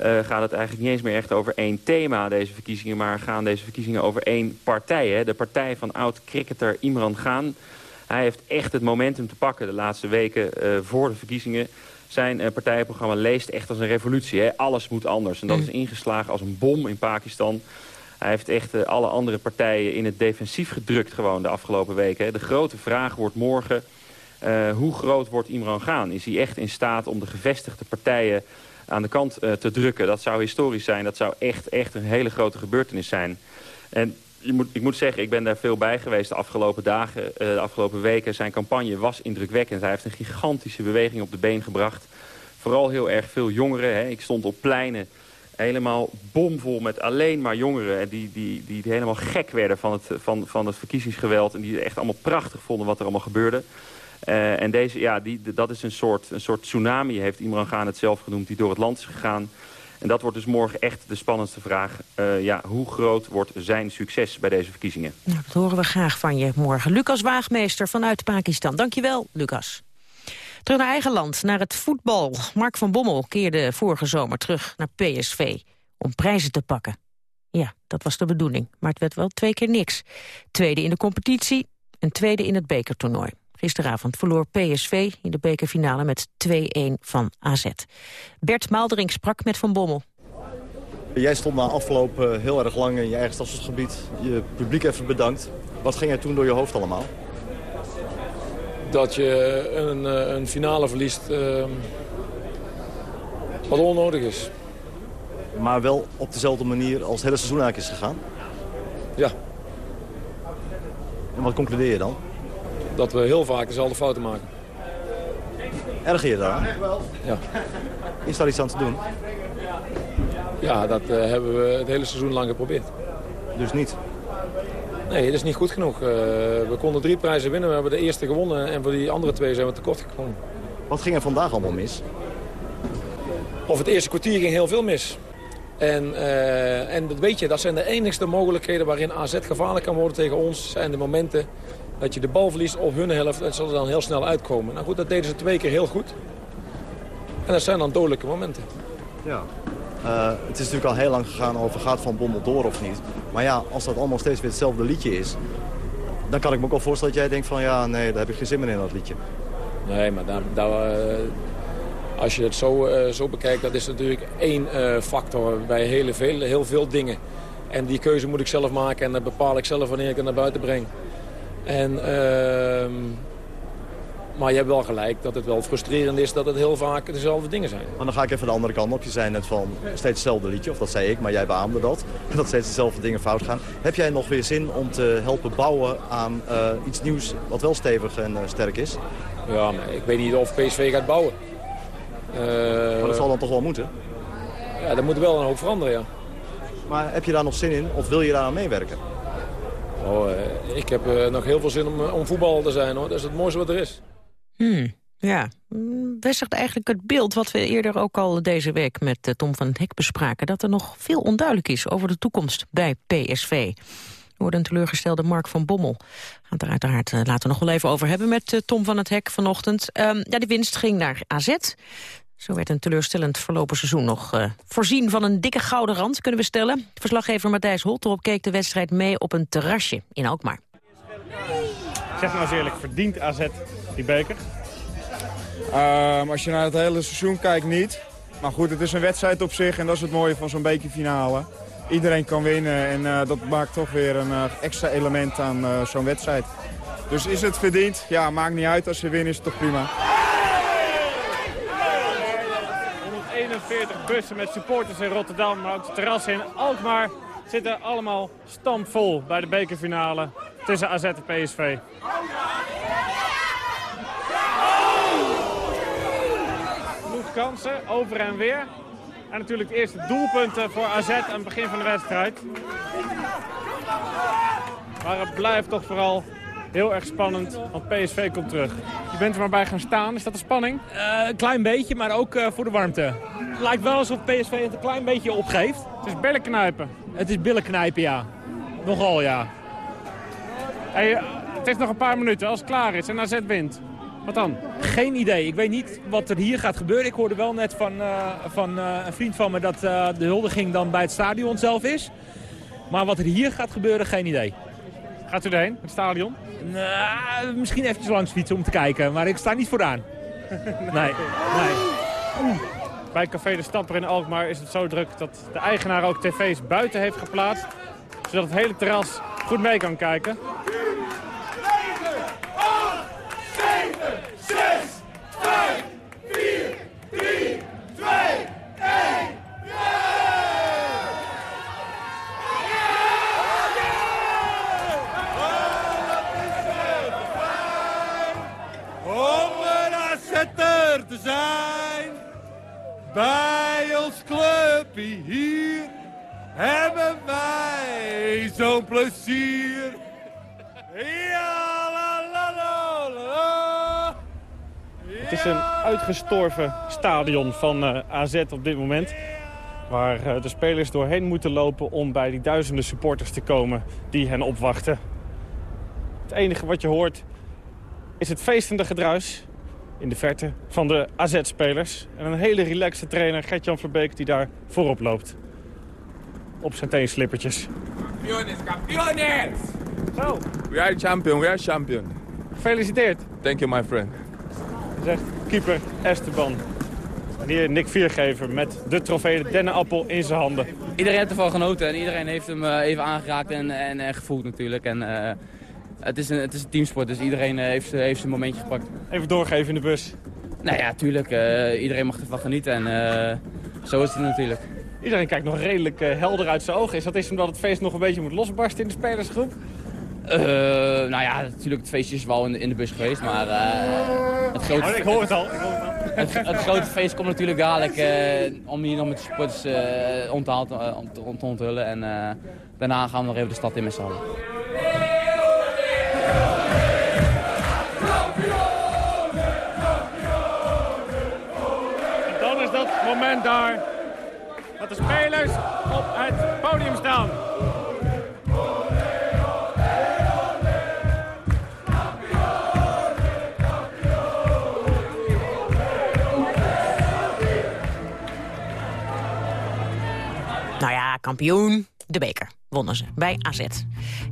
uh, gaat het eigenlijk niet eens meer echt over één thema, deze verkiezingen. Maar gaan deze verkiezingen over één partij. Hè. De partij van oud-cricketer Imran Khan. Hij heeft echt het momentum te pakken de laatste weken uh, voor de verkiezingen. Zijn uh, partijprogramma leest echt als een revolutie. Hè. Alles moet anders. En dat is ingeslagen als een bom in Pakistan. Hij heeft echt uh, alle andere partijen in het defensief gedrukt gewoon de afgelopen weken. De grote vraag wordt morgen, uh, hoe groot wordt Imran Khan? Is hij echt in staat om de gevestigde partijen aan de kant te drukken? Dat zou historisch zijn. Dat zou echt, echt een hele grote gebeurtenis zijn. En je moet, ik moet zeggen, ik ben daar veel bij geweest de afgelopen dagen, de afgelopen weken. Zijn campagne was indrukwekkend. Hij heeft een gigantische beweging op de been gebracht. Vooral heel erg veel jongeren. Hè. Ik stond op pleinen helemaal bomvol met alleen maar jongeren... Die, die, die, die helemaal gek werden van het, van, van het verkiezingsgeweld... en die echt allemaal prachtig vonden wat er allemaal gebeurde. Uh, en deze, ja, die, dat is een soort, een soort tsunami, heeft Imran Khan het zelf genoemd... die door het land is gegaan. En dat wordt dus morgen echt de spannendste vraag. Uh, ja, hoe groot wordt zijn succes bij deze verkiezingen? Nou, dat horen we graag van je morgen. Lucas Waagmeester vanuit Pakistan. Dankjewel, Lucas. Terug naar eigen land, naar het voetbal. Mark van Bommel keerde vorige zomer terug naar PSV om prijzen te pakken. Ja, dat was de bedoeling, maar het werd wel twee keer niks. Tweede in de competitie en tweede in het bekertoernooi. Gisteravond verloor PSV in de bekerfinale met 2-1 van AZ. Bert Maalderink sprak met Van Bommel. Jij stond na afloop eh, heel erg lang in je eigen stadsgebied. Je publiek even bedankt. Wat ging er toen door je hoofd allemaal? Dat je een, eh, een finale verliest uh, wat onnodig is. Maar wel op dezelfde manier als het hele seizoen eigenlijk is gegaan? Ja. En wat concludeer je dan? dat we heel vaak dezelfde fouten maken. Erger je daar? Ja. Is daar iets aan te doen? Ja, dat uh, hebben we het hele seizoen lang geprobeerd. Dus niet? Nee, dat is niet goed genoeg. Uh, we konden drie prijzen winnen, we hebben de eerste gewonnen... en voor die andere twee zijn we tekort gekomen. Wat ging er vandaag allemaal mis? Of het eerste kwartier ging heel veel mis. En, uh, en dat weet je, dat zijn de enigste mogelijkheden waarin AZ gevaarlijk kan worden tegen ons. zijn de momenten dat je de bal verliest op hun helft. Dat zal er dan heel snel uitkomen. Nou goed, dat deden ze twee keer heel goed. En dat zijn dan dodelijke momenten. Ja. Uh, het is natuurlijk al heel lang gegaan over gaat Van Bommel door of niet. Maar ja, als dat allemaal steeds weer hetzelfde liedje is... dan kan ik me ook wel voorstellen dat jij denkt van... ja, nee, daar heb ik geen zin meer in, dat liedje. Nee, maar uh, als je het zo, uh, zo bekijkt... dat is natuurlijk één factor bij hele veel, heel veel dingen. En die keuze moet ik zelf maken en dan bepaal ik zelf wanneer ik het naar buiten breng. En, uh, maar je hebt wel gelijk dat het wel frustrerend is dat het heel vaak dezelfde dingen zijn. Maar dan ga ik even de andere kant op. Je zei net van steeds hetzelfde liedje, of dat zei ik, maar jij beaamde dat. Dat steeds dezelfde dingen fout gaan. Heb jij nog weer zin om te helpen bouwen aan uh, iets nieuws wat wel stevig en uh, sterk is? Ja, maar ik weet niet of PSV gaat bouwen. Uh, maar dat zal dan toch wel moeten? Ja, dat moet wel een hoop veranderen, ja. Maar heb je daar nog zin in of wil je daar aan meewerken? Oh, ik heb nog heel veel zin om, om voetbal te zijn. hoor. Dat is het mooiste wat er is. Hmm, ja, bevestigt eigenlijk het beeld wat we eerder ook al deze week met uh, Tom van het Hek bespraken. Dat er nog veel onduidelijk is over de toekomst bij PSV. Wordt een teleurgestelde Mark van Bommel. Gaan het er uiteraard laten we nog wel even over hebben met Tom van het Hek vanochtend. Um, ja, de winst ging naar AZ. Zo werd een teleurstellend verlopen seizoen nog uh, voorzien van een dikke gouden rand, kunnen we stellen. Verslaggever Matthijs Holterop keek de wedstrijd mee op een terrasje in Alkmaar. Zeg nou eens eerlijk, verdient AZ die beker? Um, als je naar het hele seizoen kijkt, niet. Maar goed, het is een wedstrijd op zich en dat is het mooie van zo'n bekerfinale. Iedereen kan winnen en uh, dat maakt toch weer een uh, extra element aan uh, zo'n wedstrijd. Dus is het verdiend? Ja, maakt niet uit. Als ze winnen is het toch prima. 41 bussen met supporters in Rotterdam, maar ook de terrassen in Alkmaar zitten allemaal stampvol bij de bekerfinale tussen AZ en PSV. Kansen, over en weer. En natuurlijk de eerste doelpunten voor AZ aan het begin van de wedstrijd. Maar het blijft toch vooral heel erg spannend, want PSV komt terug. Je bent er maar bij gaan staan. Is dat de spanning? Uh, een klein beetje, maar ook uh, voor de warmte. Het lijkt wel alsof PSV het een klein beetje opgeeft. Het is billen knijpen. Het is billen knijpen, ja. Nogal, ja. Hey, het is nog een paar minuten. Als het klaar is en AZ wint, wat dan? Geen idee. Ik weet niet wat er hier gaat gebeuren. Ik hoorde wel net van, uh, van een vriend van me dat de huldiging dan bij het stadion zelf is. Maar wat er hier gaat gebeuren, geen idee. Gaat u erheen, het stadion? Nou, misschien eventjes langs fietsen om te kijken, maar ik sta niet vooraan. nee, nee. Bij Café de Stamper in Alkmaar is het zo druk dat de eigenaar ook tv's buiten heeft geplaatst. Zodat het hele terras goed mee kan kijken. Is een uitgestorven stadion van uh, AZ op dit moment. Waar uh, de spelers doorheen moeten lopen om bij die duizenden supporters te komen die hen opwachten. Het enige wat je hoort is het feestende gedruis in de verte van de AZ-spelers. En een hele relaxte trainer, Gert-Jan Verbeek, die daar voorop loopt. Op zijn teenslippertjes. Kampiones, kampiones! Zo. We are champion, we are champion. Gefeliciteerd. Thank you, my friend. Zegt keeper Esteban. En hier Nick Viergever met de trofee de dennenappel in zijn handen. Iedereen heeft ervan genoten en iedereen heeft hem uh, even aangeraakt en, en, en gevoeld natuurlijk. En, uh, het is, een, het is een teamsport, dus iedereen uh, heeft, heeft zijn momentje gepakt. Even doorgeven in de bus. Nou ja, tuurlijk. Uh, iedereen mag ervan genieten en uh, zo is het natuurlijk. Iedereen kijkt nog redelijk helder uit zijn ogen. Is dat is omdat het feest nog een beetje moet losbarsten in de spelersgroep? Nou ja, natuurlijk het feestje is wel in de, in de bus geweest, maar... het grote, oh, ik hoor het al. Ik hoor het, al. Het, het, grote feest komt natuurlijk dadelijk om hier nog met de om, te, om, te, onthullen. En daarna gaan we nog even de stad in met z'n allen. moment daar dat de spelers op het podium staan. Kampioen, de beker wonnen ze bij AZ. En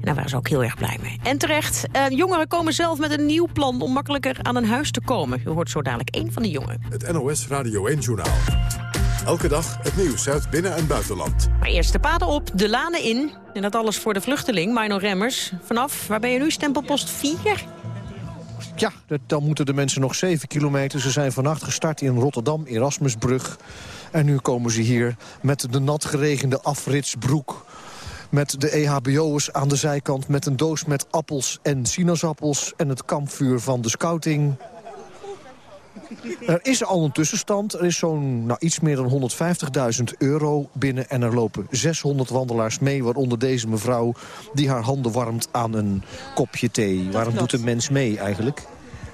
daar waren ze ook heel erg blij mee. En terecht, uh, jongeren komen zelf met een nieuw plan om makkelijker aan een huis te komen. U hoort zo dadelijk één van de jongeren. Het NOS Radio 1-journaal. Elke dag het nieuws uit binnen- en buitenland. Maar eerst de paden op, de lanen in. En dat alles voor de vluchteling, Mino Remmers. Vanaf, waar ben je nu, stempelpost 4? Ja, dan moeten de mensen nog 7 kilometer. Ze zijn vannacht gestart in Rotterdam, Erasmusbrug. En nu komen ze hier met de nat geregende afritsbroek met de EHBO'ers aan de zijkant... met een doos met appels en sinaasappels... en het kampvuur van de scouting. Er is al een tussenstand. Er is zo'n nou, iets meer dan 150.000 euro binnen. En er lopen 600 wandelaars mee, waaronder deze mevrouw... die haar handen warmt aan een kopje thee. Waarom doet een mens mee eigenlijk?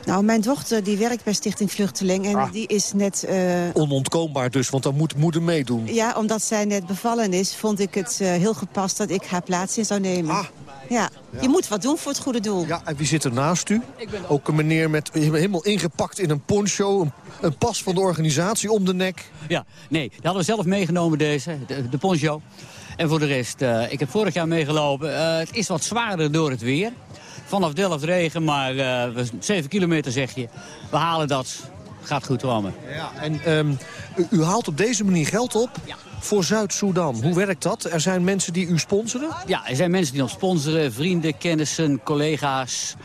Nou, mijn dochter die werkt bij Stichting Vluchteling en ah. die is net... Uh... Onontkoombaar dus, want dan moet moeder meedoen. Ja, omdat zij net bevallen is, vond ik het uh, heel gepast dat ik haar plaats in zou nemen. Ah. Ja. ja. je moet wat doen voor het goede doel. Ja, en wie zit er naast u? Ook een meneer met helemaal ingepakt in een poncho, een, een, pas van de organisatie om de nek. Ja, nee, die hadden we zelf meegenomen deze, de, de poncho. En voor de rest, uh, ik heb vorig jaar meegelopen. het is wat zwaarder door het weer. Vanaf Delft regen, maar uh, 7 kilometer zeg je. We halen dat. Gaat goed komen. Ja, en um, u, u, haalt op deze manier geld op ja. voor Zuid-Soedan. Hoe werkt dat? Er zijn mensen die u sponsoren? Ja, er zijn mensen die ons sponsoren. Vrienden, kennissen, collega's.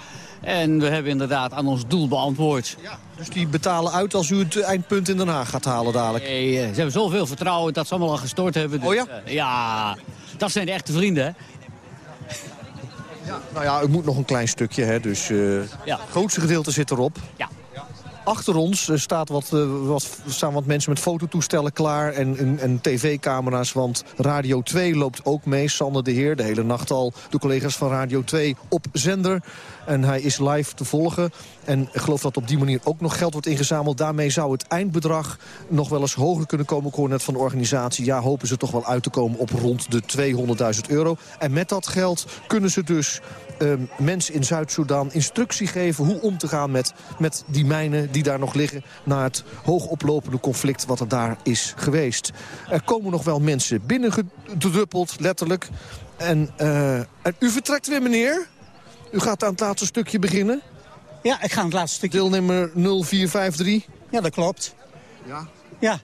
En we hebben inderdaad aan ons doel beantwoord. Ja, dus die betalen uit als u het eindpunt in Den Haag gaat halen dadelijk? Nee, ze hebben zoveel vertrouwen dat ze allemaal al gestort hebben. Dus, oh ja? Uh, ja, dat zijn de echte vrienden. Ja, nou ja, u moet nog een klein stukje, hè, dus uh, ja. het grootste gedeelte zit erop. Ja. Achter ons eh, staat wat, eh, wat, staan wat mensen met fototoestellen klaar en, en, en tv-camera's. Want Radio 2 loopt ook mee. Sander de Heer, de hele nacht al de collega's van Radio 2 op zender. En hij is live te volgen. En ik geloof dat op die manier ook nog geld wordt ingezameld. Daarmee zou het eindbedrag nog wel eens hoger kunnen komen. Ik hoor net van de organisatie, ja, hopen ze toch wel uit te komen op rond de 200.000 euro. En met dat geld kunnen ze dus uh, mensen in Zuid-Soedan instructie geven... hoe om te gaan met, met die mijnen die daar nog liggen... na het hoogoplopende conflict wat er daar is geweest. Er komen nog wel mensen binnengedruppeld, letterlijk. En, uh, en u vertrekt weer, meneer? U gaat aan het laatste stukje beginnen? Ja, ik ga aan het laatste stukje. Deelnemer 0453? Ja, dat klopt. Ja? Ja.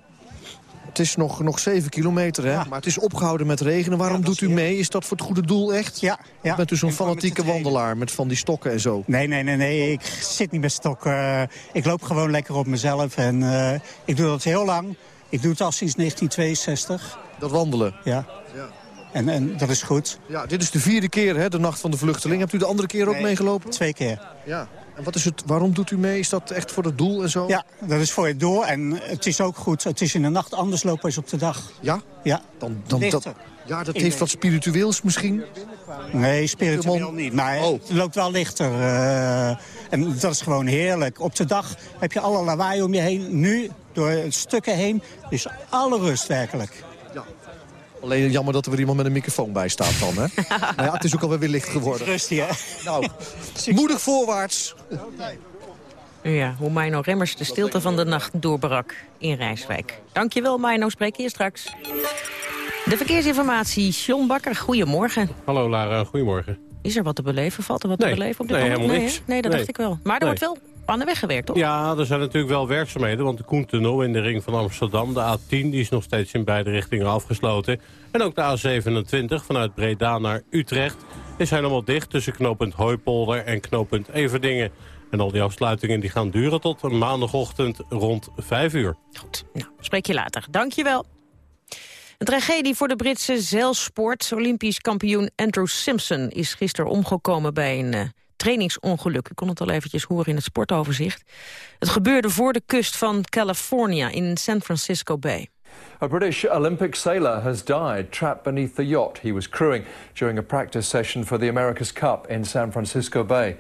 Het is nog, nog 7 kilometer, hè? Maar het is opgehouden met regenen. Waarom doet u mee? Is dat voor het goede doel echt? Ja. ja. Bent u zo'n fanatieke wandelaar met van die stokken en zo? Nee, nee, nee. nee. Ik zit niet met stokken. ik loop gewoon lekker op mezelf. En uh, ik doe dat heel lang. Ik doe het al sinds 1962. Dat wandelen? Ja. ja. En, en dat is goed. Ja, dit is de vierde keer, hè, de Nacht van de Vluchteling. Hebt u de andere keer ook nee, meegelopen? Twee keer. Ja. En wat is het, waarom doet u mee? Is dat echt voor het doel en zo? Ja, dat is voor het doel. En het is ook goed. Het is in de nacht anders lopen als op de dag. Ja? Ja. Dan, dan, dat, ja, dat heeft wat spiritueels misschien? Nee, spiritueel niet. Maar oh. het loopt wel lichter. Uh, en dat is gewoon heerlijk. Op de dag heb je alle lawaai om je heen. Nu, door stukken heen, is alle rust werkelijk. Alleen jammer dat er weer iemand met een microfoon bij staat dan, hè? maar ja, het is ook alweer weer licht geworden. Rustig, hè? Nou, moedig voorwaarts. Ja, hoe Mino Remmers de stilte van de nacht doorbrak in Rijswijk. Dankjewel, Mino. Spreek je straks. De verkeersinformatie, John Bakker, goedemorgen. Hallo Lara, goedemorgen. Is er wat te beleven? Valt er wat nee. te beleven op dit nee, moment? Helemaal nee, niks. Nee, dat nee. dacht ik wel. Maar er nee. wordt wel aan de weg gewerkt, toch? Ja, er zijn natuurlijk wel werkzaamheden. Want de Koentunnel in de ring van Amsterdam, de A10... die is nog steeds in beide richtingen afgesloten. En ook de A27 vanuit Breda naar Utrecht... is helemaal dicht tussen knooppunt Hooipolder en knooppunt Everdingen. En al die afsluitingen die gaan duren tot maandagochtend rond 5 uur. Goed, nou, spreek je later. Dank je wel. Een tragedie voor de Britse zeilsport. Olympisch kampioen Andrew Simpson is gisteren omgekomen bij een uh, trainingsongeluk. U kon het al eventjes horen in het sportoverzicht. Het gebeurde voor de kust van California in San Francisco Bay. A British Olympic sailor has died trapped beneath the yacht he was crewing during a practice session for the America's Cup in San Francisco Bay.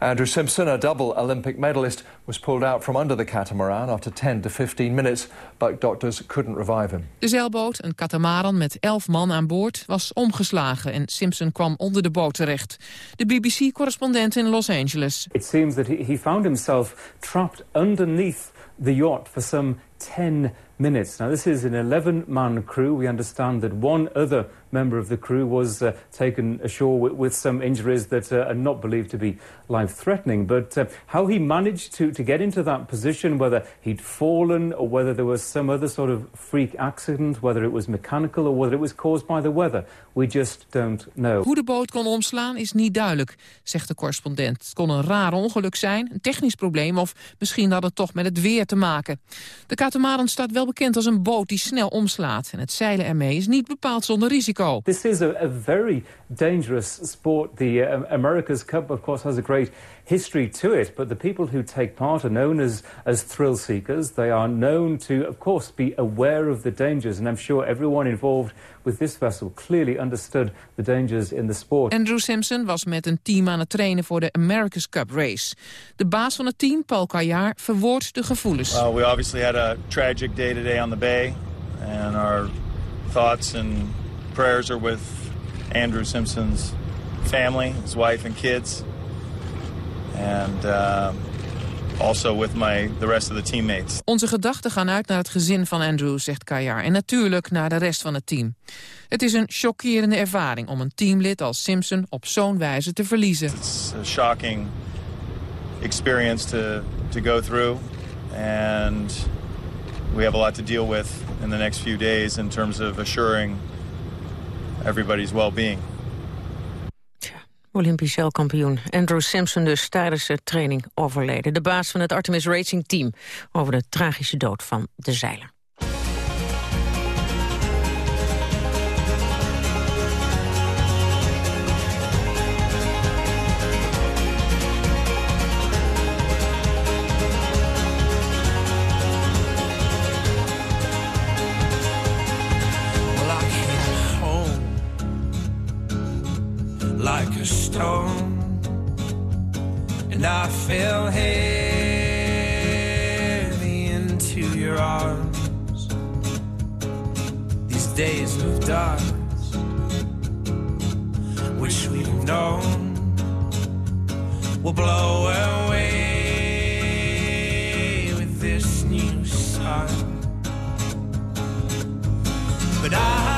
Andrew Simpson, a double Olympic medalist, was pulled out from under the catamaran after 10 to 15 minutes, but doctors couldn't revive him. De zeilboot, een catamaran met 11 man aan boord, was omgeslagen en Simpson kwam onder de boot terecht. De BBC-correspondent in Los Angeles. It seems that he found himself trapped underneath the yacht for some 10 minutes. Now, this is an 11-man crew. We understand that one other member of the crew was uh, taken ashore with, with, some injuries that uh, are not believed to be life-threatening. But uh, how he managed to, to get into that position, whether he'd fallen or whether there was some other sort of freak accident, whether it was mechanical or whether it was caused by the weather, we just don't know. Hoe de boot kon omslaan is niet duidelijk, zegt de correspondent. Het kon een raar ongeluk zijn, een technisch probleem of misschien had het toch met het weer te maken. De katamaran staat wel bekend als een boot die snel omslaat en het zeilen ermee is niet bepaald zonder risico. This is a, a very dangerous sport. The uh, America's Cup, of course, has a great history to it, but the people who take part are known as, as thrill seekers. They are known to, of course, be aware of the dangers, and I'm sure everyone involved with this vessel clearly understood the dangers in the sport. Andrew Simpson was met een team aan het trainen voor de America's Cup race. De baas van het team, Paul Kajaar, verwoordt de gevoelens. Uh, we obviously had a tragic day today on the bay, and our thoughts and prayers are with Andrew Simpson's family, his wife and kids, and uh, also with my the rest of the teammates. Onze gedachten gaan uit naar het gezin van Andrew, zegt Kajar, en natuurlijk naar de rest van het team. Het is een chockerende ervaring om een teamlid als Simpson op zo'n wijze te verliezen. It's a shocking experience to to go through, and we have a lot to deal with in the next few days in terms of assuring everybody's well-being. Olympisch zeilkampioen Andrew Simpson dus tijdens de training overleden. De baas van het Artemis Racing Team over de tragische dood van de zeiler. like a stone, and I fell heavy into your arms. These days of dust, which we've known, will blow away with this new sun. But I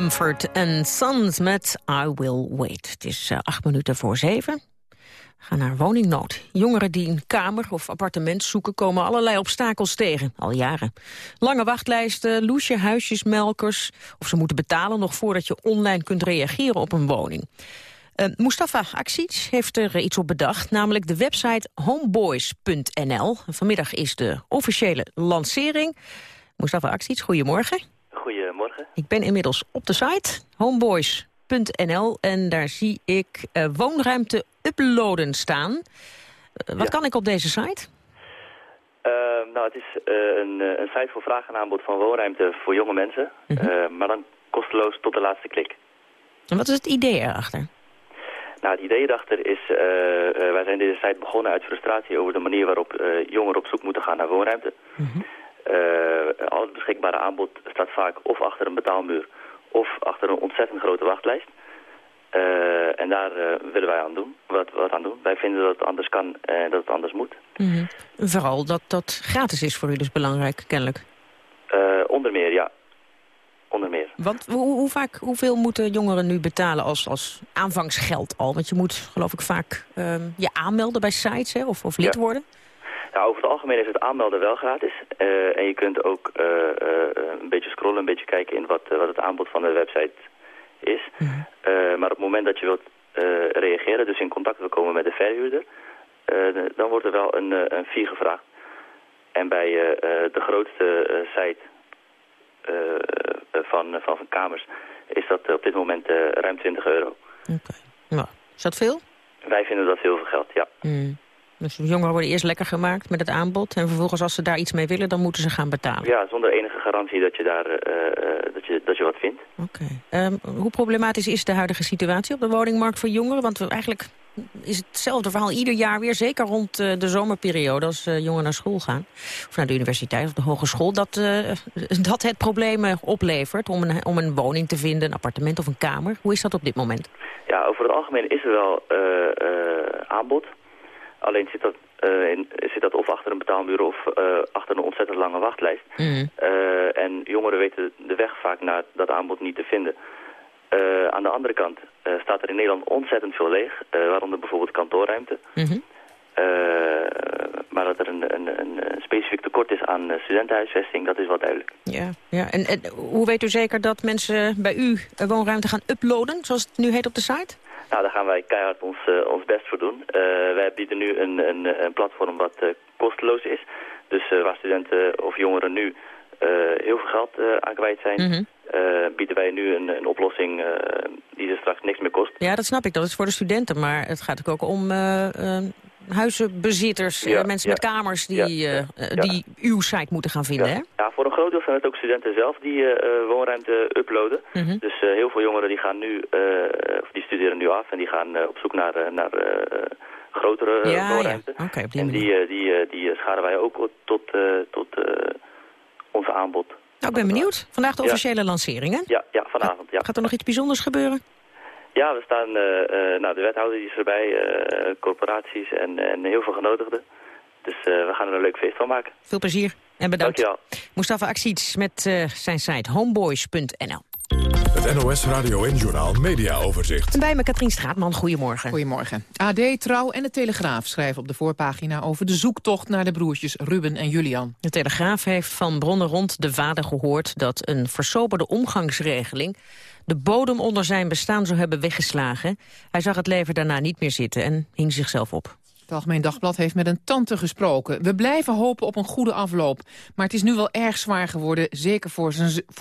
Mumford Sons met I Will Wait. Het is eh, acht minuten voor zeven. Ga naar woningnood. Jongeren die een kamer of appartement zoeken... komen allerlei obstakels tegen, al jaren. Lange wachtlijsten, loesje huisjesmelkers... of ze moeten betalen nog voordat je online kunt reageren op een woning. Eh, Mustafa Aksic heeft er iets op bedacht, namelijk de website homeboys.nl. Vanmiddag is de officiële lancering. Mustafa Aksic, goedemorgen. Ik ben inmiddels op de site homeboys.nl en daar zie ik eh, woonruimte uploaden staan. Eh, wat kan ik op deze site? Ehm, nou, het is eh, een, een site voor vraag en aanbod van woonruimte voor jonge mensen. Eh, maar dan kosteloos tot de laatste klik. En wat is het idee erachter? Nou, het idee daarachter is, wij zijn deze site begonnen uit frustratie over de manier waarop jongeren op zoek moeten gaan naar woonruimte. Eh, al het beschikbare aanbod staat vaak of achter een betaalmuur of achter een ontzettend grote wachtlijst. Eh, en daar eh, willen wij aan doen, wat, wat aan doen. Wij vinden dat het anders kan en dat het anders moet. Mhm. Vooral dat dat gratis is voor u dus belangrijk, kennelijk. Eh, onder meer, ja. Onder meer. Want hoe, hoe vaak, hoeveel moeten jongeren nu betalen als, als aanvangsgeld al? Want je moet, geloof ik, vaak ehm, je aanmelden bij sites hè, of, of lid Ja. worden. Nou, over het algemeen is het aanmelden wel gratis. Eh, en je kunt ook eh, eh, een beetje scrollen, een beetje kijken in wat, wat het aanbod van de website is. Eh, maar op het moment dat je wilt reageren, dus in contact wil komen met de verhuurder, de- dan wordt er wel een, een fee gevraagd. En bij de grootste site van, van, van kamers is dat op dit moment ruim 20 euro. Nou, is dat veel? Wij vinden dat heel veel geld, ja. Hmm. Dus jongeren worden eerst lekker gemaakt met het aanbod. En vervolgens als ze daar iets mee willen, dan moeten ze gaan betalen. Ja, zonder enige garantie dat je daar eh, eh, dat je, dat je wat vindt. Ehm, hoe problematisch is de huidige situatie op de woningmarkt voor jongeren? Want we, eigenlijk is hetzelfde verhaal ieder jaar weer. Zeker rond eh, de zomerperiode als jongeren naar school gaan. Of naar de universiteit of de hogeschool. Dat, dat het problemen oplevert om een, om een woning te vinden, een appartement of een kamer. Hoe is dat op dit moment? Ja, over het algemeen is er wel aanbod. Alleen zit dat, eh, in, zit dat of achter een betaalmuur of eh, achter een ontzettend lange wachtlijst. Eh, en jongeren weten de weg vaak naar dat aanbod niet te vinden. Aan de andere kant staat er in Nederland ontzettend veel leeg, waaronder bijvoorbeeld kantoorruimte. Eh, maar dat er een, een, een, specifiek tekort is aan studentenhuisvesting, dat is wel duidelijk. Ja, ja. En, en hoe weet u zeker dat mensen bij u woonruimte gaan uploaden, zoals het nu heet op de site? Nou, daar gaan wij keihard ons, eh, ons best voor doen. Eh, wij bieden nu een, een, een platform wat eh, kosteloos is. Dus waar studenten of jongeren nu heel veel geld aan kwijt zijn... Mhm. bieden wij nu een, een oplossing die ze straks niks meer kost. Ja, dat snap ik. Dat is voor de studenten. Maar het gaat ook om huizenbezitters, eh, Ja, mensen ja. met kamers... die, Ja, eh, die uw site moeten gaan vinden, hè? Ja, voor een groot deel zijn het ook studenten zelf die eh, woonruimte uploaden. Mhm. Dus heel veel jongeren die gaan nu, of die studeren nu af en die gaan op zoek naar, naar grotere woonruimte. En die, die, die scharen wij ook tot, tot ons aanbod. Nou, ik ben benieuwd. Vandaag de officiële lancering, hè? Ja, ja vanavond. Ja. Gaat er nog iets bijzonders gebeuren? Ja, we staan, eh, eh, nou, de wethouder die is erbij, eh, corporaties en, en heel veel genodigden. Dus we gaan er een leuk feest van maken. Veel plezier en bedankt. Dankjewel. Mustafa Aksic met zijn site homeboys.nl. Het NOS Radio en Journaal Media Overzicht. En bij me Katrien Straatman, goedemorgen. Goedemorgen. AD, Trouw en de Telegraaf schrijven op de voorpagina over de zoektocht naar de broertjes Ruben en Julian. De Telegraaf heeft van bronnen rond de vader gehoord dat een versoberde omgangsregeling de bodem onder zijn bestaan zou hebben weggeslagen. Hij zag het leven daarna niet meer zitten en hing zichzelf op. Het Algemeen Dagblad heeft met een tante gesproken. We blijven hopen op een goede afloop. Maar het is nu wel erg zwaar geworden, zeker voor,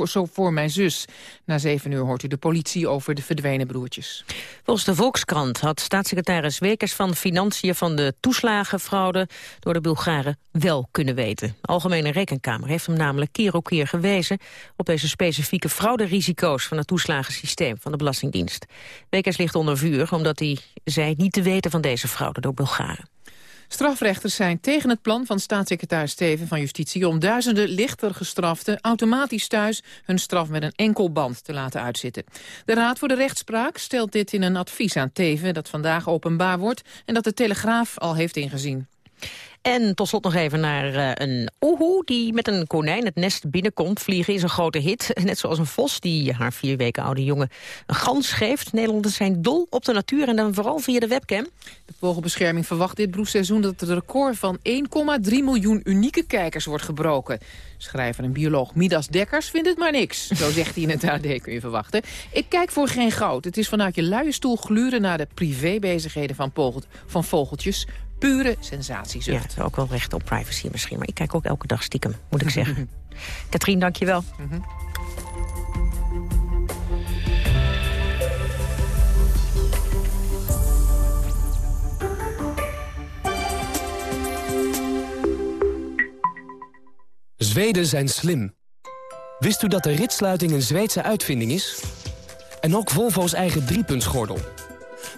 zo voor mijn zus. Na zeven uur hoort u de politie over de verdwenen broertjes. Volgens de Volkskrant had staatssecretaris Wekers van Financiën van de toeslagenfraude door de Bulgaren wel kunnen weten. Algemene Rekenkamer heeft hem namelijk keer op keer gewezen op deze specifieke frauderisico's van het toeslagensysteem van de Belastingdienst. Wekers ligt onder vuur omdat hij zei niet te weten van deze fraude door Bulgaren. Strafrechters zijn tegen het plan van staatssecretaris Steven van Justitie... om duizenden lichter gestraften automatisch thuis hun straf met een enkel band te laten uitzitten. De Raad voor de Rechtspraak stelt dit in een advies aan Teven... dat vandaag openbaar wordt en dat de Telegraaf al heeft ingezien. En tot slot nog even naar eh, een oehoe die met een konijn het nest binnenkomt. Vliegen is een grote hit. Net zoals een vos die haar vier weken oude jongen een gans geeft. Nederlanders zijn dol op de natuur en dan vooral via de webcam. De Vogelbescherming verwacht dit broedseizoen dat het record van 1,3 miljoen unieke kijkers wordt gebroken. Schrijver en bioloog Midas Dekkers vindt het maar niks. Zo zegt hij in het AD, kun je verwachten. Ik kijk voor geen goud. Het is vanuit je luie stoel gluren naar de privébezigheden van, vogeltjes. Pure sensatiezucht. Ja, ook wel recht op privacy misschien. Maar ik kijk ook elke dag stiekem, moet ik zeggen. Katrien, dank je wel. Zweden zijn slim. Wist u dat de ritsluiting een Zweedse uitvinding is? En ook Volvo's eigen driepuntsgordel.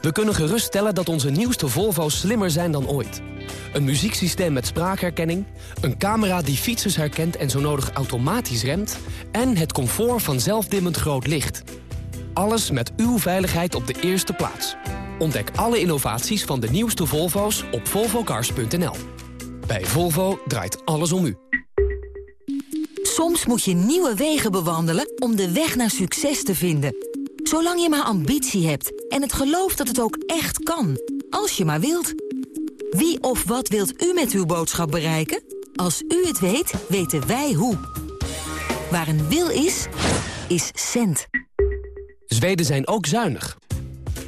We kunnen geruststellen dat onze nieuwste Volvo's slimmer zijn dan ooit. Een muzieksysteem met spraakherkenning, een camera die fietsers herkent en zo nodig automatisch remt... en het comfort van zelfdimmend groot licht. Alles met uw veiligheid op de eerste plaats. Ontdek alle innovaties van de nieuwste Volvo's op volvocars.nl. Bij Volvo draait alles om u. Soms moet je nieuwe wegen bewandelen om de weg naar succes te vinden. Zolang je maar ambitie hebt en het geloof dat het ook echt kan. Als je maar wilt. Wie of wat wilt u met uw boodschap bereiken? Als u het weet, weten wij hoe. Waar een wil is, is cent. Zweden zijn ook zuinig.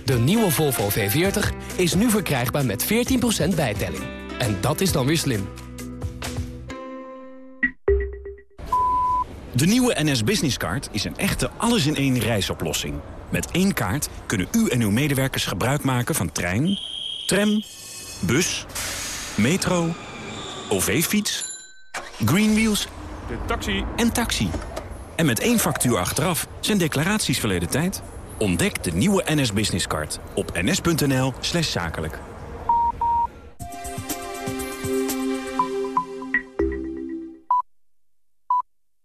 De nieuwe Volvo V40 is nu verkrijgbaar met 14% bijtelling. En dat is dan weer slim. De nieuwe NS Business Card is een echte alles-in-één reisoplossing. Met één kaart kunnen u en uw medewerkers gebruik maken van trein, tram, bus, metro, OV-fiets, Greenwheels De taxi. en taxi. En met één factuur achteraf zijn declaraties verleden tijd. Ontdek de nieuwe NS Business Card op ns.nl slash zakelijk.